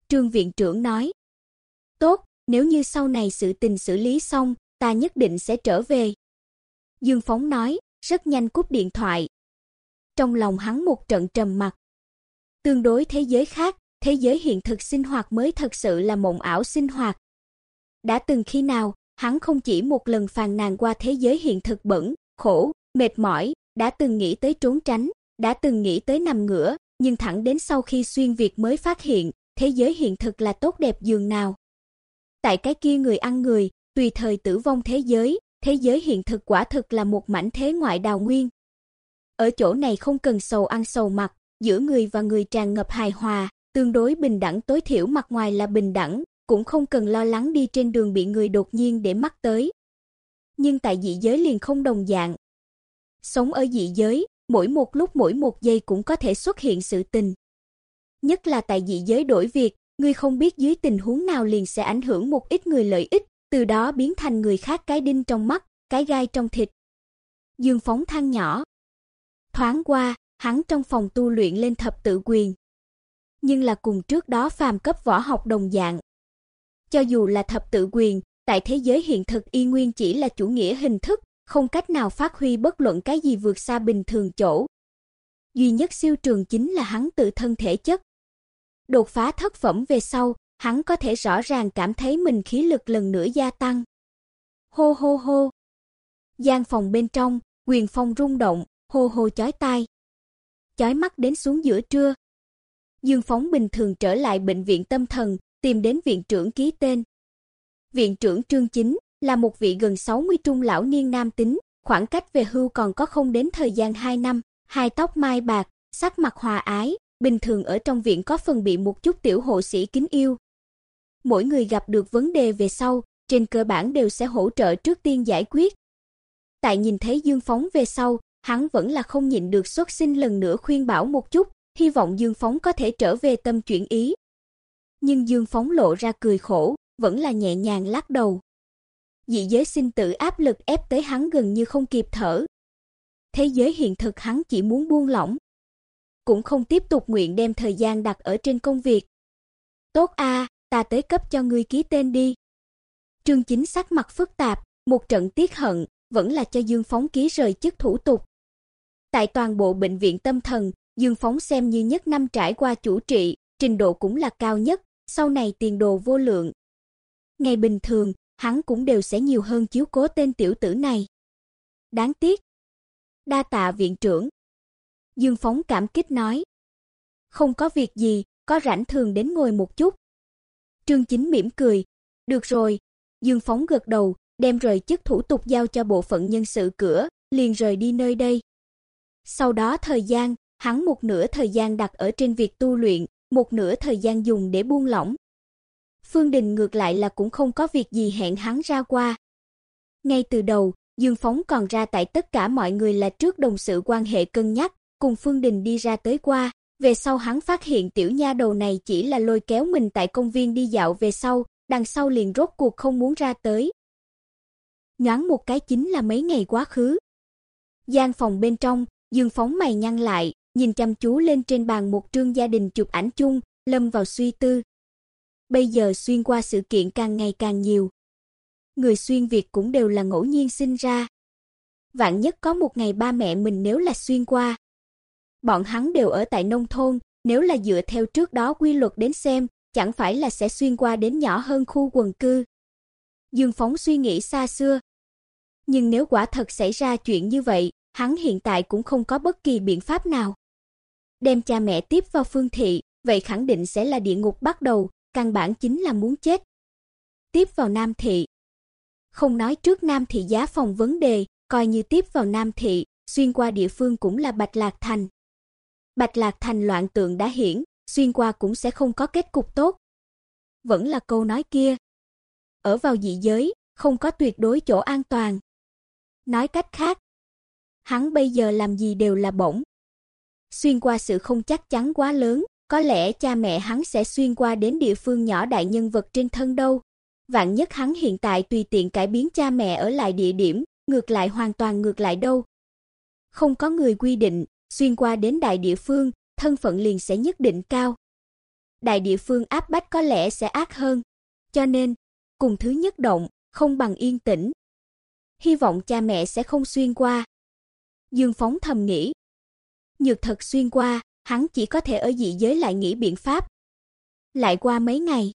Trương viện trưởng nói. Tốt, nếu như sau này sự tình xử lý xong, ta nhất định sẽ trở về. Dương Phóng nói, rất nhanh cúp điện thoại. Trong lòng hắn một trận trầm mặc. Tương đối thế giới khác, thế giới hiện thực sinh hoạt mới thật sự là mộng ảo sinh hoạt. Đã từng khi nào, hắn không chỉ một lần phàn nàn qua thế giới hiện thực bẩn, khổ, mệt mỏi, đã từng nghĩ tới trốn tránh, đã từng nghĩ tới nằm ngửa, nhưng thẳng đến sau khi xuyên việt mới phát hiện, thế giới hiện thực là tốt đẹp dường nào. Tại cái kia người ăn người, tùy thời tử vong thế giới, thế giới hiện thực quả thực là một mảnh thế ngoại đào nguyên. Ở chỗ này không cần sầu ăn sầu mặc, giữa người và người tràn ngập hài hòa, tương đối bình đẳng tối thiểu mặt ngoài là bình đẳng, cũng không cần lo lắng đi trên đường bị người đột nhiên để mắt tới. Nhưng tại dị giới liền không đồng dạng. Sống ở dị giới, mỗi một lúc mỗi một giây cũng có thể xuất hiện sự tình. Nhất là tại dị giới đổi việc, ngươi không biết dưới tình huống nào liền sẽ ảnh hưởng một ít người lợi ích, từ đó biến thành người khác cái đinh trong mắt, cái gai trong thịt. Dương phóng than nhỏ. Thoáng qua, hắn trong phòng tu luyện lên thập tự quyền. Nhưng là cùng trước đó phàm cấp võ học đồng dạng. Cho dù là thập tự quyền, tại thế giới hiện thực y nguyên chỉ là chủ nghĩa hình thức, không cách nào phát huy bất luận cái gì vượt xa bình thường chỗ. Duy nhất siêu trường chính là hắn tự thân thể chất. Đột phá thất phẩm về sau, hắn có thể rõ ràng cảm thấy mình khí lực lần nữa gia tăng. Hô hô hô. Gian phòng bên trong, quyền phong rung động, hô hô chói tai. Chói mắt đến xuống giữa trưa. Dương Phóng bình thường trở lại bệnh viện tâm thần, tìm đến viện trưởng ký tên. Viện trưởng Trương Chính là một vị gần 60 trung lão niên nam tính, khoảng cách về hưu còn có không đến thời gian 2 năm, hai tóc mai bạc, sắc mặt hòa ái, bình thường ở trong viện có phần bị một chút tiểu hộ sĩ kính yêu. Mỗi người gặp được vấn đề về sau, trên cơ bản đều sẽ hỗ trợ trước tiên giải quyết. Tại nhìn thấy Dương Phóng về sau, hắn vẫn là không nhịn được xuất sinh lần nữa khuyên bảo một chút, hy vọng Dương Phóng có thể trở về tâm chuyển ý. Nhưng Dương Phóng lộ ra cười khổ, vẫn là nhẹ nhàng lắc đầu. Dị giới sinh tử áp lực ép tới hắn gần như không kịp thở. Thế giới hiện thực hắn chỉ muốn buông lỏng, cũng không tiếp tục nguyện đem thời gian đặt ở trên công việc. Tốt a, ta tới cấp cho ngươi ký tên đi. Trương Chính sắc mặt phức tạp, một trận tiếc hận, vẫn là cho Dương Phóng ký rời chức thủ tục. Tại toàn bộ bệnh viện tâm thần, Dương Phóng xem như nhất năm trải qua chủ trị, trình độ cũng là cao nhất, sau này tiền đồ vô lượng. Ngày bình thường, hắn cũng đều sẽ nhiều hơn chiếu cố tên tiểu tử này. Đáng tiếc. Đa tạ viện trưởng. Dương Phóng cảm kích nói. Không có việc gì, có rảnh thường đến ngồi một chút. Trương Chính mỉm cười. Được rồi. Dương Phóng gật đầu, đem rời chức thủ tục giao cho bộ phận nhân sự cửa, liền rời đi nơi đây. Sau đó thời gian, hắn một nửa thời gian đặt ở trên việc tu luyện, một nửa thời gian dùng để buông lỏng. Phương Đình ngược lại là cũng không có việc gì hẹn hắn ra qua. Ngay từ đầu, Dương Phóng còn ra tại tất cả mọi người là trước đồng sự quan hệ cân nhắc, cùng Phương Đình đi ra tới qua, về sau hắn phát hiện tiểu nha đầu này chỉ là lôi kéo mình tại công viên đi dạo về sau, đằng sau liền rốt cuộc không muốn ra tới. Nhoáng một cái chính là mấy ngày quá khứ. Gian phòng bên trong, Dương Phóng mày nhăn lại, nhìn chăm chú lên trên bàn một trương gia đình chụp ảnh chung, lâm vào suy tư. Bây giờ xuyên qua sự kiện càng ngày càng nhiều. Người xuyên Việt cũng đều là ngẫu nhiên sinh ra. Vạn nhất có một ngày ba mẹ mình nếu là xuyên qua. Bọn hắn đều ở tại nông thôn, nếu là dựa theo trước đó quy luật đến xem, chẳng phải là sẽ xuyên qua đến nhỏ hơn khu quần cư. Dương Phóng suy nghĩ xa xưa. Nhưng nếu quả thật xảy ra chuyện như vậy, hắn hiện tại cũng không có bất kỳ biện pháp nào. Đem cha mẹ tiếp vào phương thị, vậy khẳng định sẽ là địa ngục bắt đầu, căn bản chính là muốn chết. Tiếp vào Nam thị. Không nói trước Nam thị giá phòng vấn đề, coi như tiếp vào Nam thị, xuyên qua địa phương cũng là Bạch Lạc Thành. Bạch Lạc Thành loạn tượng đã hiển, xuyên qua cũng sẽ không có kết cục tốt. Vẫn là câu nói kia. Ở vào dị giới, không có tuyệt đối chỗ an toàn. Nói cách khác, hắn bây giờ làm gì đều là bổng. Xuyên qua sự không chắc chắn quá lớn, có lẽ cha mẹ hắn sẽ xuyên qua đến địa phương nhỏ đại nhân vật trên thân đâu. Vạn nhất hắn hiện tại tùy tiện cải biến cha mẹ ở lại địa điểm, ngược lại hoàn toàn ngược lại đâu. Không có người quy định, xuyên qua đến đại địa phương, thân phận liền sẽ nhất định cao. Đại địa phương áp bách có lẽ sẽ ác hơn. Cho nên, cùng thứ nhất động, không bằng yên tĩnh. Hy vọng cha mẹ sẽ không xuyên qua. Dương Phóng thầm nghĩ. Nhược thật xuyên qua, hắn chỉ có thể ở dị giới lại nghĩ biện pháp. Lại qua mấy ngày,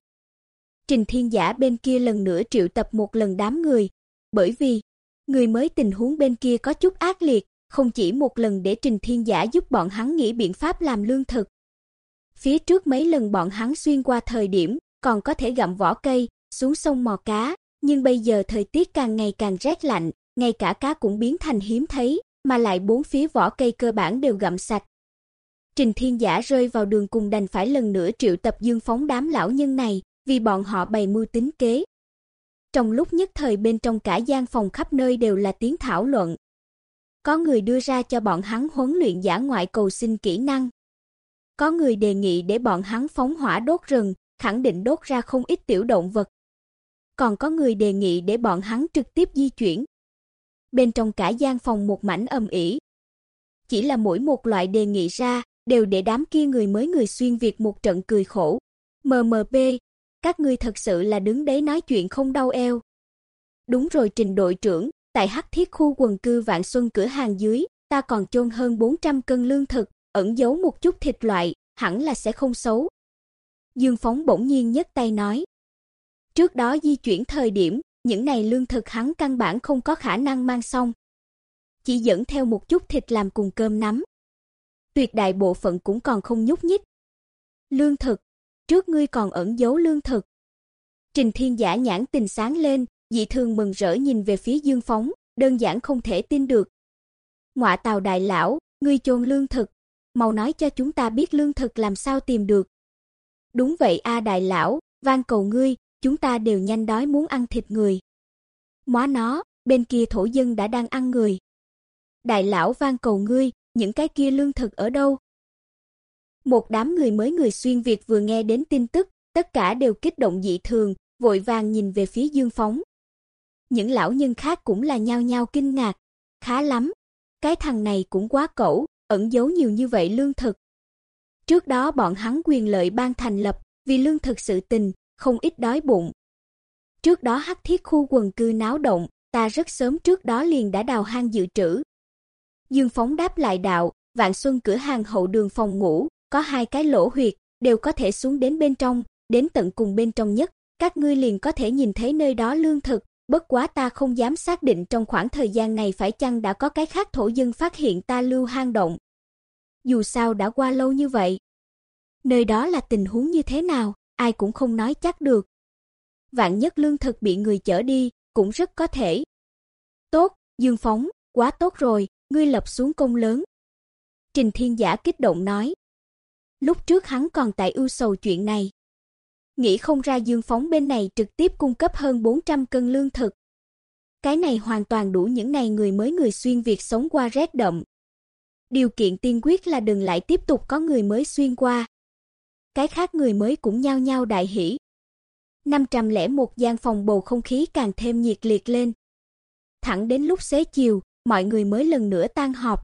Trình Thiên Giả bên kia lần nữa triệu tập một lần đám người, bởi vì người mới tình huống bên kia có chút ác liệt, không chỉ một lần để Trình Thiên Giả giúp bọn hắn nghĩ biện pháp làm lương thực. Phía trước mấy lần bọn hắn xuyên qua thời điểm, còn có thể gặm vỏ cây, xuống sông mò cá, nhưng bây giờ thời tiết càng ngày càng rét lạnh, ngay cả cá cũng biến thành hiếm thấy, mà lại bốn phía vỏ cây cơ bản đều gặm sạch. Trình Thiên Giả rơi vào đường cùng đành phải lần nữa triệu tập Dương phóng đám lão nhân này, vì bọn họ bày mưu tính kế. Trong lúc nhất thời bên trong cả gian phòng khắp nơi đều là tiếng thảo luận. Có người đưa ra cho bọn hắn huấn luyện giả ngoại cầu sinh kỹ năng. Có người đề nghị để bọn hắn phóng hỏa đốt rừng, khẳng định đốt ra không ít tiểu động vật. Còn có người đề nghị để bọn hắn trực tiếp di chuyển. Bên trong cả gian phòng một mảnh ầm ĩ. Chỉ là mỗi một loại đề nghị ra, đều để đám kia người mới người xuyên việt một trận cười khổ. MMP, các ngươi thật sự là đứng đấy nói chuyện không đau eo. Đúng rồi Trình đội trưởng, tại Hắc Thiết khu quần cư Vạn Xuân cửa hàng dưới, ta còn chôn hơn 400 cân lương thực, ẩn giấu một chút thịt loại, hẳn là sẽ không xấu. Dương Phóng bỗng nhiên nhấc tay nói. Trước đó di chuyển thời điểm, những này lương thực hắn căn bản không có khả năng mang xong. Chỉ dẫn theo một chút thịt làm cùng cơm nắm. Tuyệt đại bộ phận cũng còn không nhúc nhích. Lương thực, trước ngươi còn ẩn giấu lương thực. Trình Thiên Giả nhãn tình sáng lên, dị thường mừng rỡ nhìn về phía Dương Phóng, đơn giản không thể tin được. Ngọa Tào đại lão, ngươi chôn lương thực, mau nói cho chúng ta biết lương thực làm sao tìm được. Đúng vậy a đại lão, van cầu ngươi, chúng ta đều nhanh đói muốn ăn thịt người. Móa nó, bên kia thổ dân đã đang ăn người. Đại lão van cầu ngươi, những cái kia lương thực ở đâu? Một đám người mới người xuyên Việt vừa nghe đến tin tức, tất cả đều kích động dị thường, vội vàng nhìn về phía Dương Phóng. Những lão nhân khác cũng là nhao nhao kinh ngạc, khá lắm, cái thằng này cũng quá cẩu, ẩn giấu nhiều như vậy lương thực. Trước đó bọn hắn quyền lợi ban thành lập, vì lương thực sự tình, không ít đói bụng. Trước đó hắc thiết khu quần cư náo động, ta rất sớm trước đó liền đã đào hang dự trữ. Dương Phóng đáp lại đạo, Vạn Xuân cửa hàng hậu đường phòng ngủ, có hai cái lỗ huyệt, đều có thể xuống đến bên trong, đến tận cùng bên trong nhất, các ngươi liền có thể nhìn thấy nơi đó lương thực, bất quá ta không dám xác định trong khoảng thời gian này phải chăng đã có cái khác thổ dân phát hiện ta lưu hang động. Dù sao đã qua lâu như vậy, nơi đó là tình huống như thế nào, ai cũng không nói chắc được. Vạn nhất lương thực bị người chở đi, cũng rất có thể. Tốt, Dương Phóng, quá tốt rồi, ngươi lập xuống công lớn. Trình Thiên Giả kích động nói. Lúc trước hắn còn tại ưu sầu chuyện này. Nghĩ không ra Dương Phóng bên này trực tiếp cung cấp hơn 400 cân lương thực. Cái này hoàn toàn đủ những này người mới người xuyên Việt sống qua rét đậm. Điều kiện tiên quyết là đừng lại tiếp tục có người mới xuyên qua. Cái khác người mới cũng nhao nhao đại hỉ. 501 gian phòng bầu không khí càng thêm nhiệt liệt lên. Thẳng đến lúc xế chiều, mọi người mới lần nữa tan họp.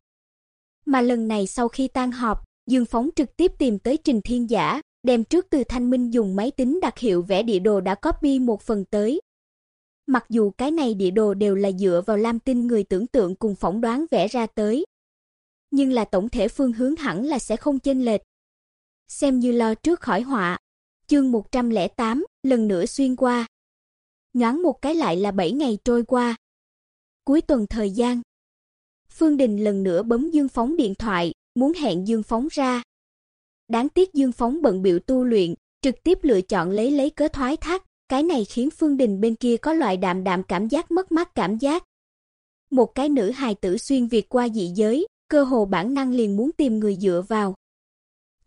Mà lần này sau khi tan họp, Dương Phóng trực tiếp tìm tới Trình Thiên Giả, đem trước từ Thanh Minh dùng máy tính đặc hiệu vẽ địa đồ đã copy một phần tới. Mặc dù cái này địa đồ đều là dựa vào lam tinh người tưởng tượng cùng phỏng đoán vẽ ra tới, nhưng là tổng thể phương hướng hẳn là sẽ không chênh lệch. Xem như lo trước khỏi họa. Chương 108, lần nữa xuyên qua. Nhoáng một cái lại là 7 ngày trôi qua. Cuối tuần thời gian, Phương Đình lần nữa bấm Dương Phóng điện thoại, muốn hẹn Dương Phóng ra. Đáng tiếc Dương Phóng bận biểu tu luyện, trực tiếp lựa chọn lấy lấy cớ thoái thác, cái này khiến Phương Đình bên kia có loại đạm đạm cảm giác mất mát cảm giác. Một cái nữ hài tử xuyên việt qua dị giới, cơ hồ bản năng liền muốn tìm người dựa vào.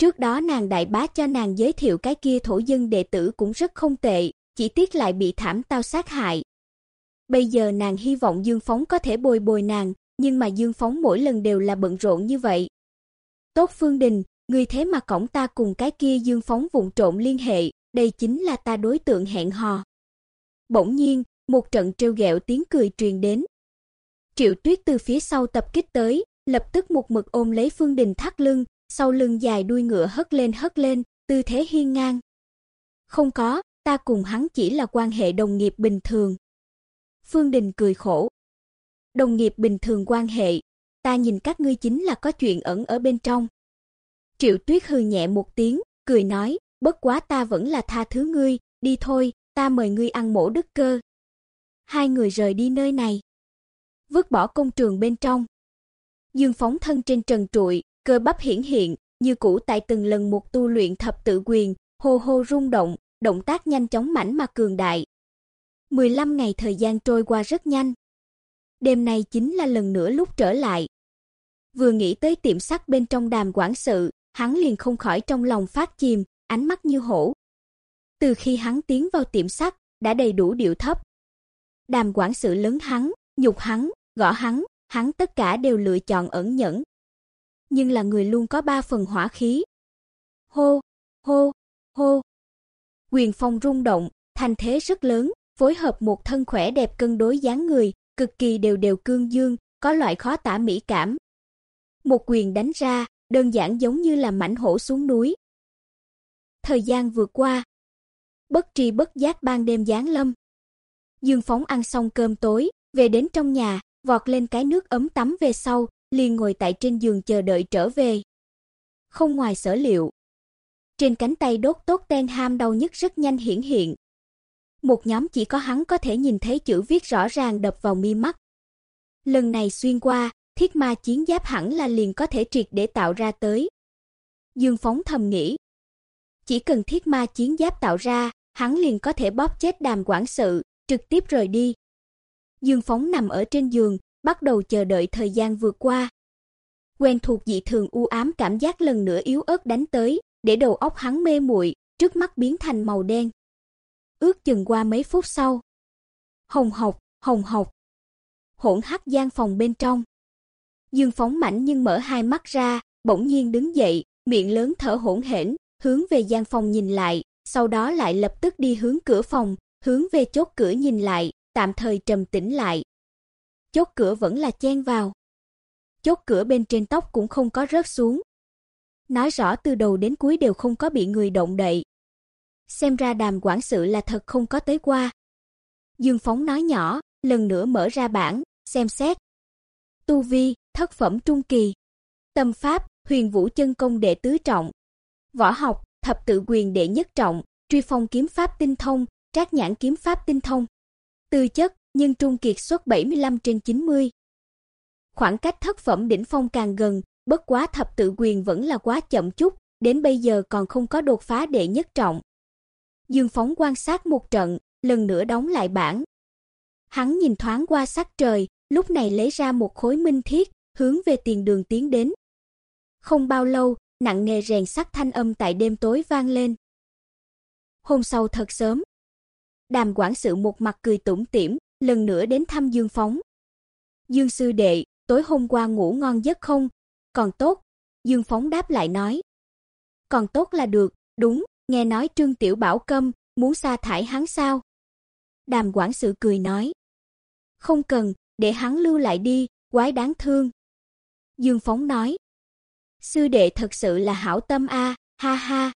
Trước đó nàng đại bá cho nàng giới thiệu cái kia thổ dân đệ tử cũng rất không tệ, chỉ tiếc lại bị thảm tao sát hại. Bây giờ nàng hy vọng Dương Phóng có thể bồi bồi nàng, nhưng mà Dương Phóng mỗi lần đều là bận rộn như vậy. Tốt Phương Đình, người thế mà cổng ta cùng cái kia Dương Phóng vụng trộn liên hệ, đây chính là ta đối tượng hẹn hò. Bỗng nhiên, một trận trêu ghẹo tiếng cười truyền đến. Triệu Tuyết từ phía sau tập kích tới, lập tức một mực ôm lấy Phương Đình thắt lưng, sau lưng dài đuôi ngựa hất lên hất lên, tư thế hiên ngang. Không có, ta cùng hắn chỉ là quan hệ đồng nghiệp bình thường. Phương Đình cười khổ. Đồng nghiệp bình thường quan hệ, ta nhìn các ngươi chính là có chuyện ẩn ở bên trong. Triệu Tuyết hừ nhẹ một tiếng, cười nói, bất quá ta vẫn là tha thứ ngươi, đi thôi, ta mời ngươi ăn mổ đức cơ. Hai người rời đi nơi này, vứt bỏ công trường bên trong. Dương phóng thân trên trần trụi, cơ bắp hiển hiện, như cũ tại từng lần một tu luyện thập tự quyền, hô hô rung động, động tác nhanh chóng mãnh mà cường đại. 15 ngày thời gian trôi qua rất nhanh. Đêm nay chính là lần nữa lúc trở lại. Vừa nghĩ tới tiệm sắt bên trong đàm quản sự, hắn liền không khỏi trong lòng phát chìm, ánh mắt như hổ. Từ khi hắn tiến vào tiệm sắt, đã đầy đủ điệu thấp. Đàm quản sự lớn hắn, nhục hắn, gõ hắn, hắn tất cả đều lựa chọn ẩn nhẫn. Nhưng là người luôn có ba phần hỏa khí. Hô, hô, hô. Quyền phong rung động, thành thế rất lớn, phối hợp một thân khỏe đẹp cân đối dáng người, cực kỳ đều đều cương dương, có loại khó tả mỹ cảm. Một quyền đánh ra, đơn giản giống như là mãnh hổ xuống núi. Thời gian vừa qua, bất tri bất giác ban đêm giáng lâm. Dương Phóng ăn xong cơm tối, về đến trong nhà, vọt lên cái nước ấm tắm về sau, liền ngồi tại trên giường chờ đợi trở về. Không ngoài sở liệu, trên cánh tay đốt tốt ten ham đau nhức rất nhanh hiển hiện. Một nhóm chỉ có hắn có thể nhìn thấy chữ viết rõ ràng đập vào mi mắt. Lần này xuyên qua, thiết ma chiến giáp hẳn là liền có thể triệt để tạo ra tới. Dương Phóng thầm nghĩ, chỉ cần thiết ma chiến giáp tạo ra, hắn liền có thể bóp chết đàm quản sự, trực tiếp rời đi. Dương Phóng nằm ở trên giường, bắt đầu chờ đợi thời gian vượt qua. Quen thuộc dị thường u ám cảm giác lần nữa yếu ớt đánh tới, để đầu óc hắn mê muội, trước mắt biến thành màu đen. Ước chừng qua mấy phút sau, hồng hộc, hồng hộc. Hỗn hắc gian phòng bên trong. Dương Phóng mảnh nhưng mở hai mắt ra, bỗng nhiên đứng dậy, miệng lớn thở hổn hển, hướng về gian phòng nhìn lại, sau đó lại lập tức đi hướng cửa phòng, hướng về chốt cửa nhìn lại, tạm thời trầm tĩnh lại. Chốt cửa vẫn là chen vào. Chốt cửa bên trên tóc cũng không có rớt xuống. Nói rõ từ đầu đến cuối đều không có bị người động đậy. Xem ra đàm quản sự là thật không có tới qua. Dương Phóng nói nhỏ, lần nữa mở ra bảng, xem xét. Tu vi, thất phẩm trung kỳ. Tâm pháp, huyền vũ chân công đệ tứ trọng. Võ học, thập tự quyền đệ nhất trọng, truy phong kiếm pháp tinh thông, trác nhãn kiếm pháp tinh thông. Tư chất, nhưng trung kiệt xuất 75 trên 90. Khoảng cách thất phẩm đỉnh phong càng gần, bất quá thập tự quyền vẫn là quá chậm chút, đến bây giờ còn không có đột phá đệ nhất trọng. Dương Phóng quan sát một trận, lần nữa đóng lại bảng. Hắn nhìn thoáng qua sắc trời, lúc này lấy ra một khối minh thiết, hướng về tiền đường tiến đến. Không bao lâu, nặng nề rèn sắt thanh âm tại đêm tối vang lên. Hôm sau thật sớm, Đàm quản sự một mặt cười tủm tỉm, lần nữa đến thăm Dương Phóng. Dương sư đệ, tối hôm qua ngủ ngon giấc không? Còn tốt. Dương Phóng đáp lại nói. Còn tốt là được, đúng, nghe nói Trương Tiểu Bảo câm, muốn sa thải hắn sao? Đàm quản sự cười nói. Không cần, để hắn lưu lại đi, quái đáng thương. Dương Phóng nói. Sư đệ thật sự là hảo tâm a, ha ha.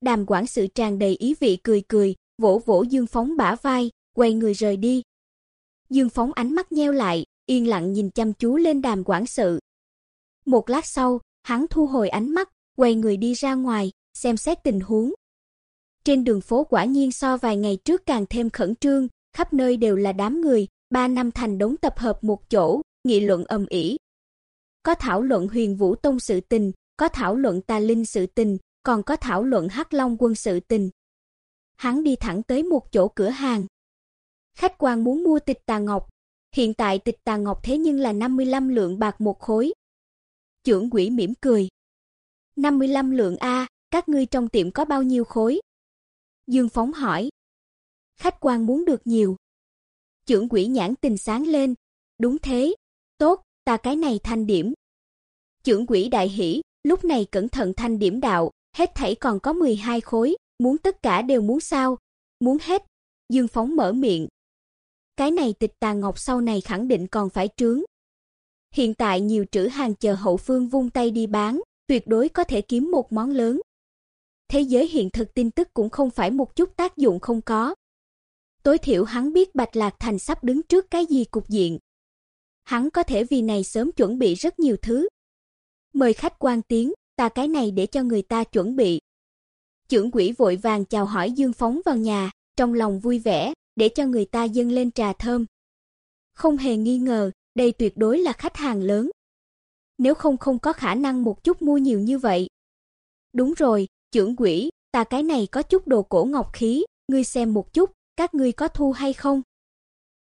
Đàm quản sự tràn đầy ý vị cười cười, vỗ vỗ Dương Phóng bả vai, quay người rời đi. Dương Phóng ánh mắt nheo lại, yên lặng nhìn chăm chú lên đàm quản sự. Một lát sau, hắn thu hồi ánh mắt, quay người đi ra ngoài, xem xét tình huống. Trên đường phố quả nhiên so vài ngày trước càng thêm khẩn trương, khắp nơi đều là đám người, ba năm thành đống tập hợp một chỗ, nghị luận ầm ĩ. Có thảo luận Huyền Vũ Tông sự tình, có thảo luận Tà Linh sự tình, còn có thảo luận Hắc Long quân sự tình. Hắn đi thẳng tới một chỗ cửa hàng. Khách quan muốn mua tịch tà ngọc, hiện tại tịch tà ngọc thế nhưng là 55 lượng bạc một khối. Trưởng quỷ mỉm cười. 55 lượng a, các ngươi trong tiệm có bao nhiêu khối? Dương Phóng hỏi. Khách quan muốn được nhiều. Trưởng quỷ nhãn tình sáng lên, đúng thế, tốt, ta cái này thanh điểm. Trưởng quỷ đại hỉ, lúc này cẩn thận thanh điểm đạo, hết thảy còn có 12 khối, muốn tất cả đều muốn sao? Muốn hết. Dương Phóng mở miệng. Cái này tịch tà ngọc sau này khẳng định còn phải trướng. Hiện tại nhiều trữ hàng chờ hậu phương vung tay đi bán, tuyệt đối có thể kiếm một món lớn. Thế giới hiện thực tin tức cũng không phải một chút tác dụng không có. Tối thiểu hắn biết Bạch Lạc Thành sắp đứng trước cái gì cục diện. Hắn có thể vì này sớm chuẩn bị rất nhiều thứ. Mời khách quan tiến, ta cái này để cho người ta chuẩn bị. Trưởng quỷ vội vàng chào hỏi Dương Phóng vào nhà, trong lòng vui vẻ, để cho người ta dâng lên trà thơm. Không hề nghi ngờ, đây tuyệt đối là khách hàng lớn. nếu không không có khả năng một chút mua nhiều như vậy. Đúng rồi, trưởng quỷ, ta cái này có chút đồ cổ ngọc khí, ngươi xem một chút, các ngươi có thu hay không?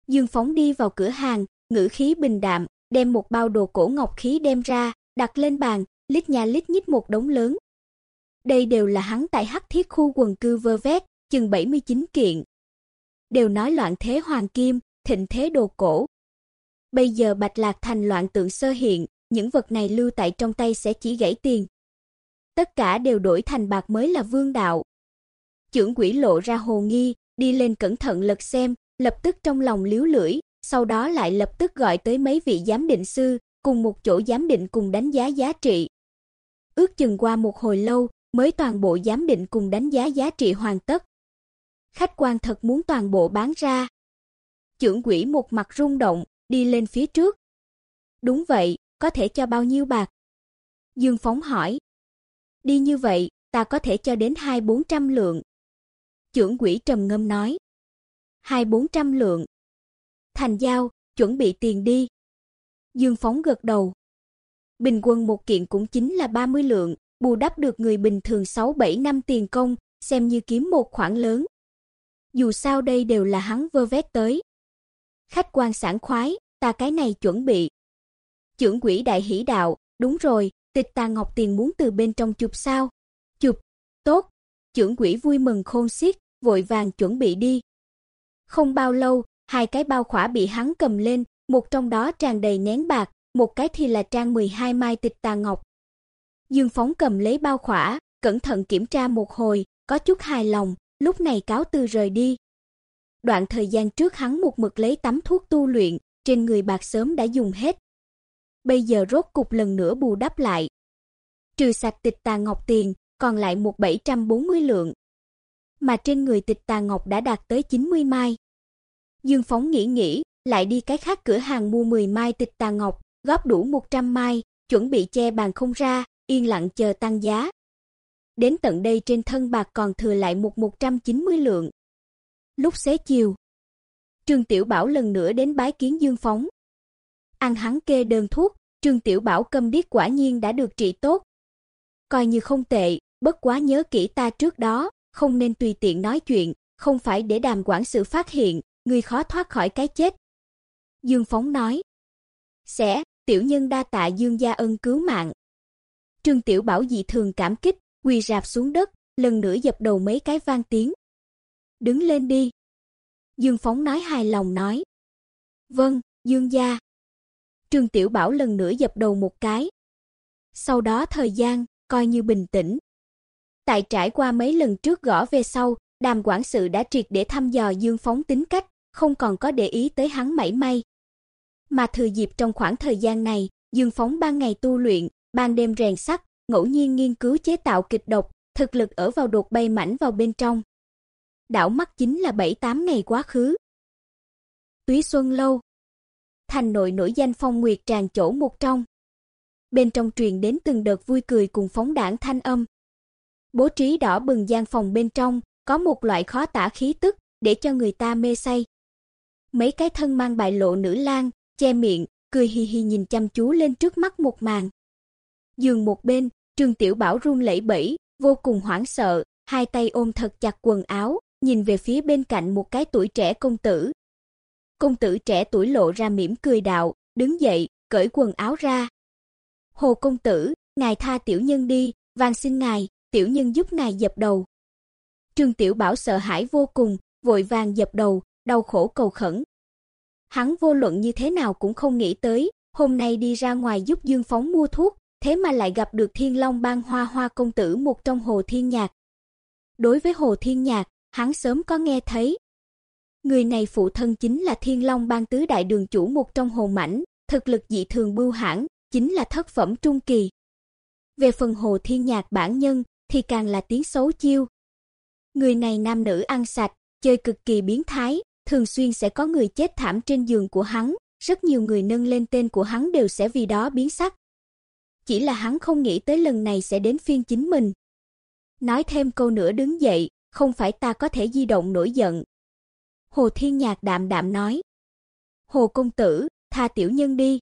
Dương Phóng đi vào cửa hàng, ngữ khí bình đạm, đem một bao đồ cổ ngọc khí đem ra, đặt lên bàn, lít nhà lít nhít một đống lớn. Đây đều là hắn tại Hắc Thiết khu quần cư vơ vét, chừng 79 kiện. Đều nói loạn thế hoàng kim, thịnh thế đồ cổ. Bây giờ Bạch Lạc thành loạn tượng sơ hiện, những vật này lưu tại trong tay sẽ chỉ gãy tiền. Tất cả đều đổi thành bạc mới là vương đạo. Trưởng quỷ lộ ra hồ nghi, đi lên cẩn thận lật xem, lập tức trong lòng liếu lưỡi, sau đó lại lập tức gọi tới mấy vị giám định sư, cùng một chỗ giám định cùng đánh giá giá trị. Ước chừng qua một hồi lâu, mới toàn bộ giám định cùng đánh giá giá trị hoàn tất. Khách quan thật muốn toàn bộ bán ra. Trưởng quỷ một mặt rung động, đi lên phía trước. Đúng vậy, có thể cho bao nhiêu bạc? Dương Phóng hỏi. Đi như vậy, ta có thể cho đến hai bốn trăm lượng. Trưởng quỷ trầm ngâm nói. Hai bốn trăm lượng. Thành giao, chuẩn bị tiền đi. Dương Phóng gật đầu. Bình quân một kiện cũng chính là 30 lượng, bù đắp được người bình thường 6-7 năm tiền công, xem như kiếm một khoản lớn. Dù sao đây đều là hắn vơ vét tới. Khách quan sảng khoái, ta cái này chuẩn bị. Trưởng quỷ đại hỉ đạo, đúng rồi, tịch tà ngọc tiền muốn từ bên trong chụp sao? Chụp, tốt. Trưởng quỷ vui mừng khôn xiết, vội vàng chuẩn bị đi. Không bao lâu, hai cái bao khỏa bị hắn cầm lên, một trong đó tràn đầy nén bạc, một cái thì là trang 12 mai tịch tà ngọc. Dương Phóng cầm lấy bao khỏa, cẩn thận kiểm tra một hồi, có chút hài lòng, lúc này cáo từ rời đi. Đoạn thời gian trước hắn một mực lấy tắm thuốc tu luyện, trên người bạc sớm đã dùng hết. Bây giờ rốt cục lần nữa bù đắp lại. Trừ sạch tịch tà ngọc tiền, còn lại một 740 lượng. Mà trên người tịch tà ngọc đã đạt tới 90 mai. Dương Phóng nghĩ nghĩ, lại đi cái khác cửa hàng mua 10 mai tịch tà ngọc, góp đủ 100 mai, chuẩn bị che bàn không ra, yên lặng chờ tăng giá. Đến tận đây trên thân bạc còn thừa lại một 190 lượng. Lúc xế chiều, Trương Tiểu Bảo lần nữa đến bái kiến Dương Phóng. Ăn hắn kê đơn thuốc, Trương Tiểu Bảo câm điếc quả nhiên đã được trị tốt. Coi như không tệ, bất quá nhớ kỹ ta trước đó, không nên tùy tiện nói chuyện, không phải để đàm quản sự phát hiện, người khó thoát khỏi cái chết. Dương Phóng nói. Sẽ, tiểu nhân đa tạ Dương gia ân cứu mạng. Trương Tiểu Bảo dị thường cảm kích, quỳ rạp xuống đất, lần nữa dập đầu mấy cái vang tiếng. Đứng lên đi. Dương Phóng nói hài lòng nói. Vâng, Dương gia. Trương Tiểu Bảo lần nữa dập đầu một cái. Sau đó thời gian, coi như bình tĩnh. Tại trải qua mấy lần trước gõ về sau, đàm quản sự đã triệt để thăm dò Dương Phóng tính cách, không còn có để ý tới hắn mảy may. Mà thừa dịp trong khoảng thời gian này, Dương Phóng ban ngày tu luyện, ban đêm rèn sắt, ngẫu nhiên nghiên cứu chế tạo kịch độc, thực lực ở vào đột bay mảnh vào bên trong. Đảo mắt chính là 7-8 ngày quá khứ. Túy Xuân lâu. Thành nội nổi danh phong nguyệt tràn chỗ một trong. Bên trong truyền đến từng đợt vui cười cùng phóng đảng thanh âm. Bố trí đỏ bừng gian phòng bên trong, có một loại khó tả khí tức, để cho người ta mê say. Mấy cái thân mang bại lộ nữ lang, che miệng, cười hi hi nhìn chăm chú lên trước mắt một màn. Giường một bên, Trương Tiểu Bảo run lẩy bẩy, vô cùng hoảng sợ, hai tay ôm thật chặt quần áo, nhìn về phía bên cạnh một cái tuổi trẻ công tử. Công tử trẻ tuổi lộ ra mỉm cười đạo, đứng dậy, cởi quần áo ra. Hồ công tử, ngài tha tiểu nhân đi, van xin ngài, tiểu nhân giúp ngài dập đầu. Trương Tiểu Bảo sợ hãi vô cùng, vội vàng dập đầu, đau khổ cầu khẩn. Hắn vô luận như thế nào cũng không nghĩ tới, hôm nay đi ra ngoài giúp Dương Phóng mua thuốc, thế mà lại gặp được Thiên Long Bang Hoa Hoa công tử một trong Hồ Thiên Nhạc. Đối với Hồ Thiên Nhạc, hắn sớm có nghe thấy. Người này phụ thân chính là Thiên Long Bang tứ đại đường chủ một trong Hồ Mãnh, thực lực dị thường bưu hãn, chính là thất phẩm trung kỳ. Về phần Hồ Thiên Nhạc bản nhân thì càng là tiếng xấu chiêu. Người này nam nữ ăn sạch, chơi cực kỳ biến thái, thường xuyên sẽ có người chết thảm trên giường của hắn, rất nhiều người nâng lên tên của hắn đều sẽ vì đó biến sắc. Chỉ là hắn không nghĩ tới lần này sẽ đến phiên chính mình. Nói thêm câu nữa đứng dậy, không phải ta có thể di động nổi giận. Hồ Thiên Nhạc đạm đạm nói. Hồ công tử, tha tiểu nhân đi.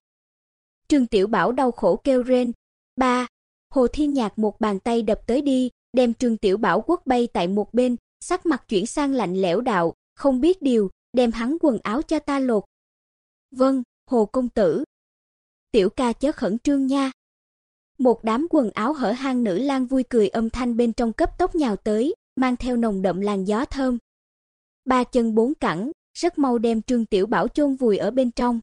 Trương Tiểu Bảo đau khổ kêu rên. Ba, Hồ Thiên Nhạc một bàn tay đập tới đi, đem Trương Tiểu Bảo quất bay tại một bên, sắc mặt chuyển sang lạnh lẽo đạo, không biết điều, đem hắn quần áo cho ta lột. Vâng, Hồ công tử. Tiểu ca chớ khẩn trương nha. Một đám quần áo hở hang nữ lang vui cười âm thanh bên trong cấp tốc nhào tới, mang theo nồng đậm làn gió thơm. Ba chân bốn cẳng, rất mau đem Trương Tiểu Bảo chôn vùi ở bên trong.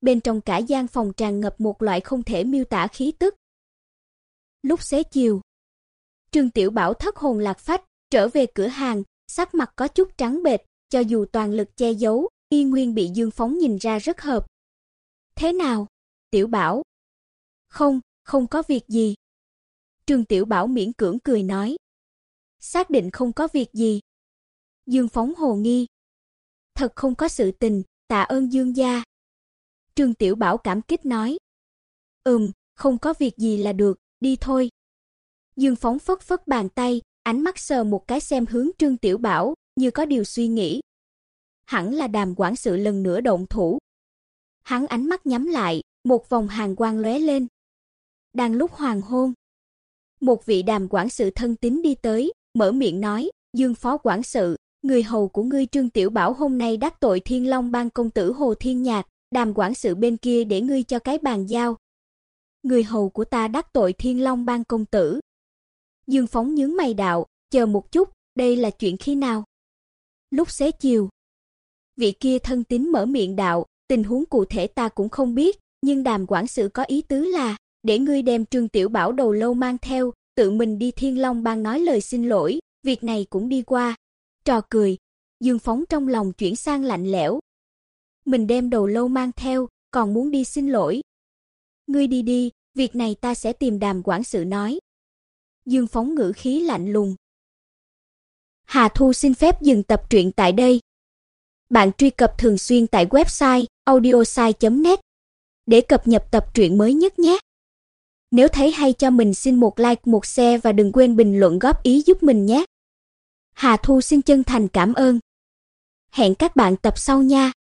Bên trong cả gian phòng tràn ngập một loại không thể miêu tả khí tức. Lúc xế chiều, Trương Tiểu Bảo thất hồn lạc phách, trở về cửa hàng, sắc mặt có chút trắng bệch, cho dù toàn lực che giấu, y nguyên bị Dương Phóng nhìn ra rất hợp. Thế nào? Tiểu Bảo. Không, không có việc gì. Trương Tiểu Bảo miễn cưỡng cười nói. Xác định không có việc gì. Dương Phóng hồ nghi. Thật không có sự tình, tạ ơn Dương gia. Trương Tiểu Bảo cảm kích nói. Ừm, không có việc gì là được, đi thôi. Dương Phóng phất phất bàn tay, ánh mắt sờ một cái xem hướng Trương Tiểu Bảo, như có điều suy nghĩ. Hẳn là Đàm quản sự lần nữa động thủ. Hắn ánh mắt nhắm lại, một vòng hàn quang lóe lên. Đang lúc hoàng hôn, một vị Đàm quản sự thân tín đi tới, mở miệng nói: "Dương phó quản sự, người hầu của ngươi Trương Tiểu Bảo hôm nay đắc tội Thiên Long Bang công tử Hồ Thiên Nhạc, Đàm quản sự bên kia để ngươi cho cái bàn giao." Người hầu của ta đắc tội Thiên Long Bang công tử. Dương Phóng nhướng mày đạo, chờ một chút, đây là chuyện khi nào? Lúc xế chiều. Vị kia thân tín mở miệng đạo, tình huống cụ thể ta cũng không biết, nhưng đàm quản sự có ý tứ là, để ngươi đem Trương Tiểu Bảo đầu lâu mang theo, tự mình đi Thiên Long bang nói lời xin lỗi, việc này cũng đi qua. Trò cười, Dương Phóng trong lòng chuyển sang lạnh lẽo. Mình đem đầu lâu mang theo, còn muốn đi xin lỗi. Ngươi đi đi, việc này ta sẽ tìm đàm quản sự nói. Dương Phóng ngữ khí lạnh lùng. Hà Thu xin phép dừng tập truyện tại đây. Bạn truy cập thường xuyên tại website audiosai.net để cập nhật tập truyện mới nhất nhé. Nếu thấy hay cho mình xin một like, một share và đừng quên bình luận góp ý giúp mình nhé. Hà Thu xin chân thành cảm ơn. Hẹn các bạn tập sau nha.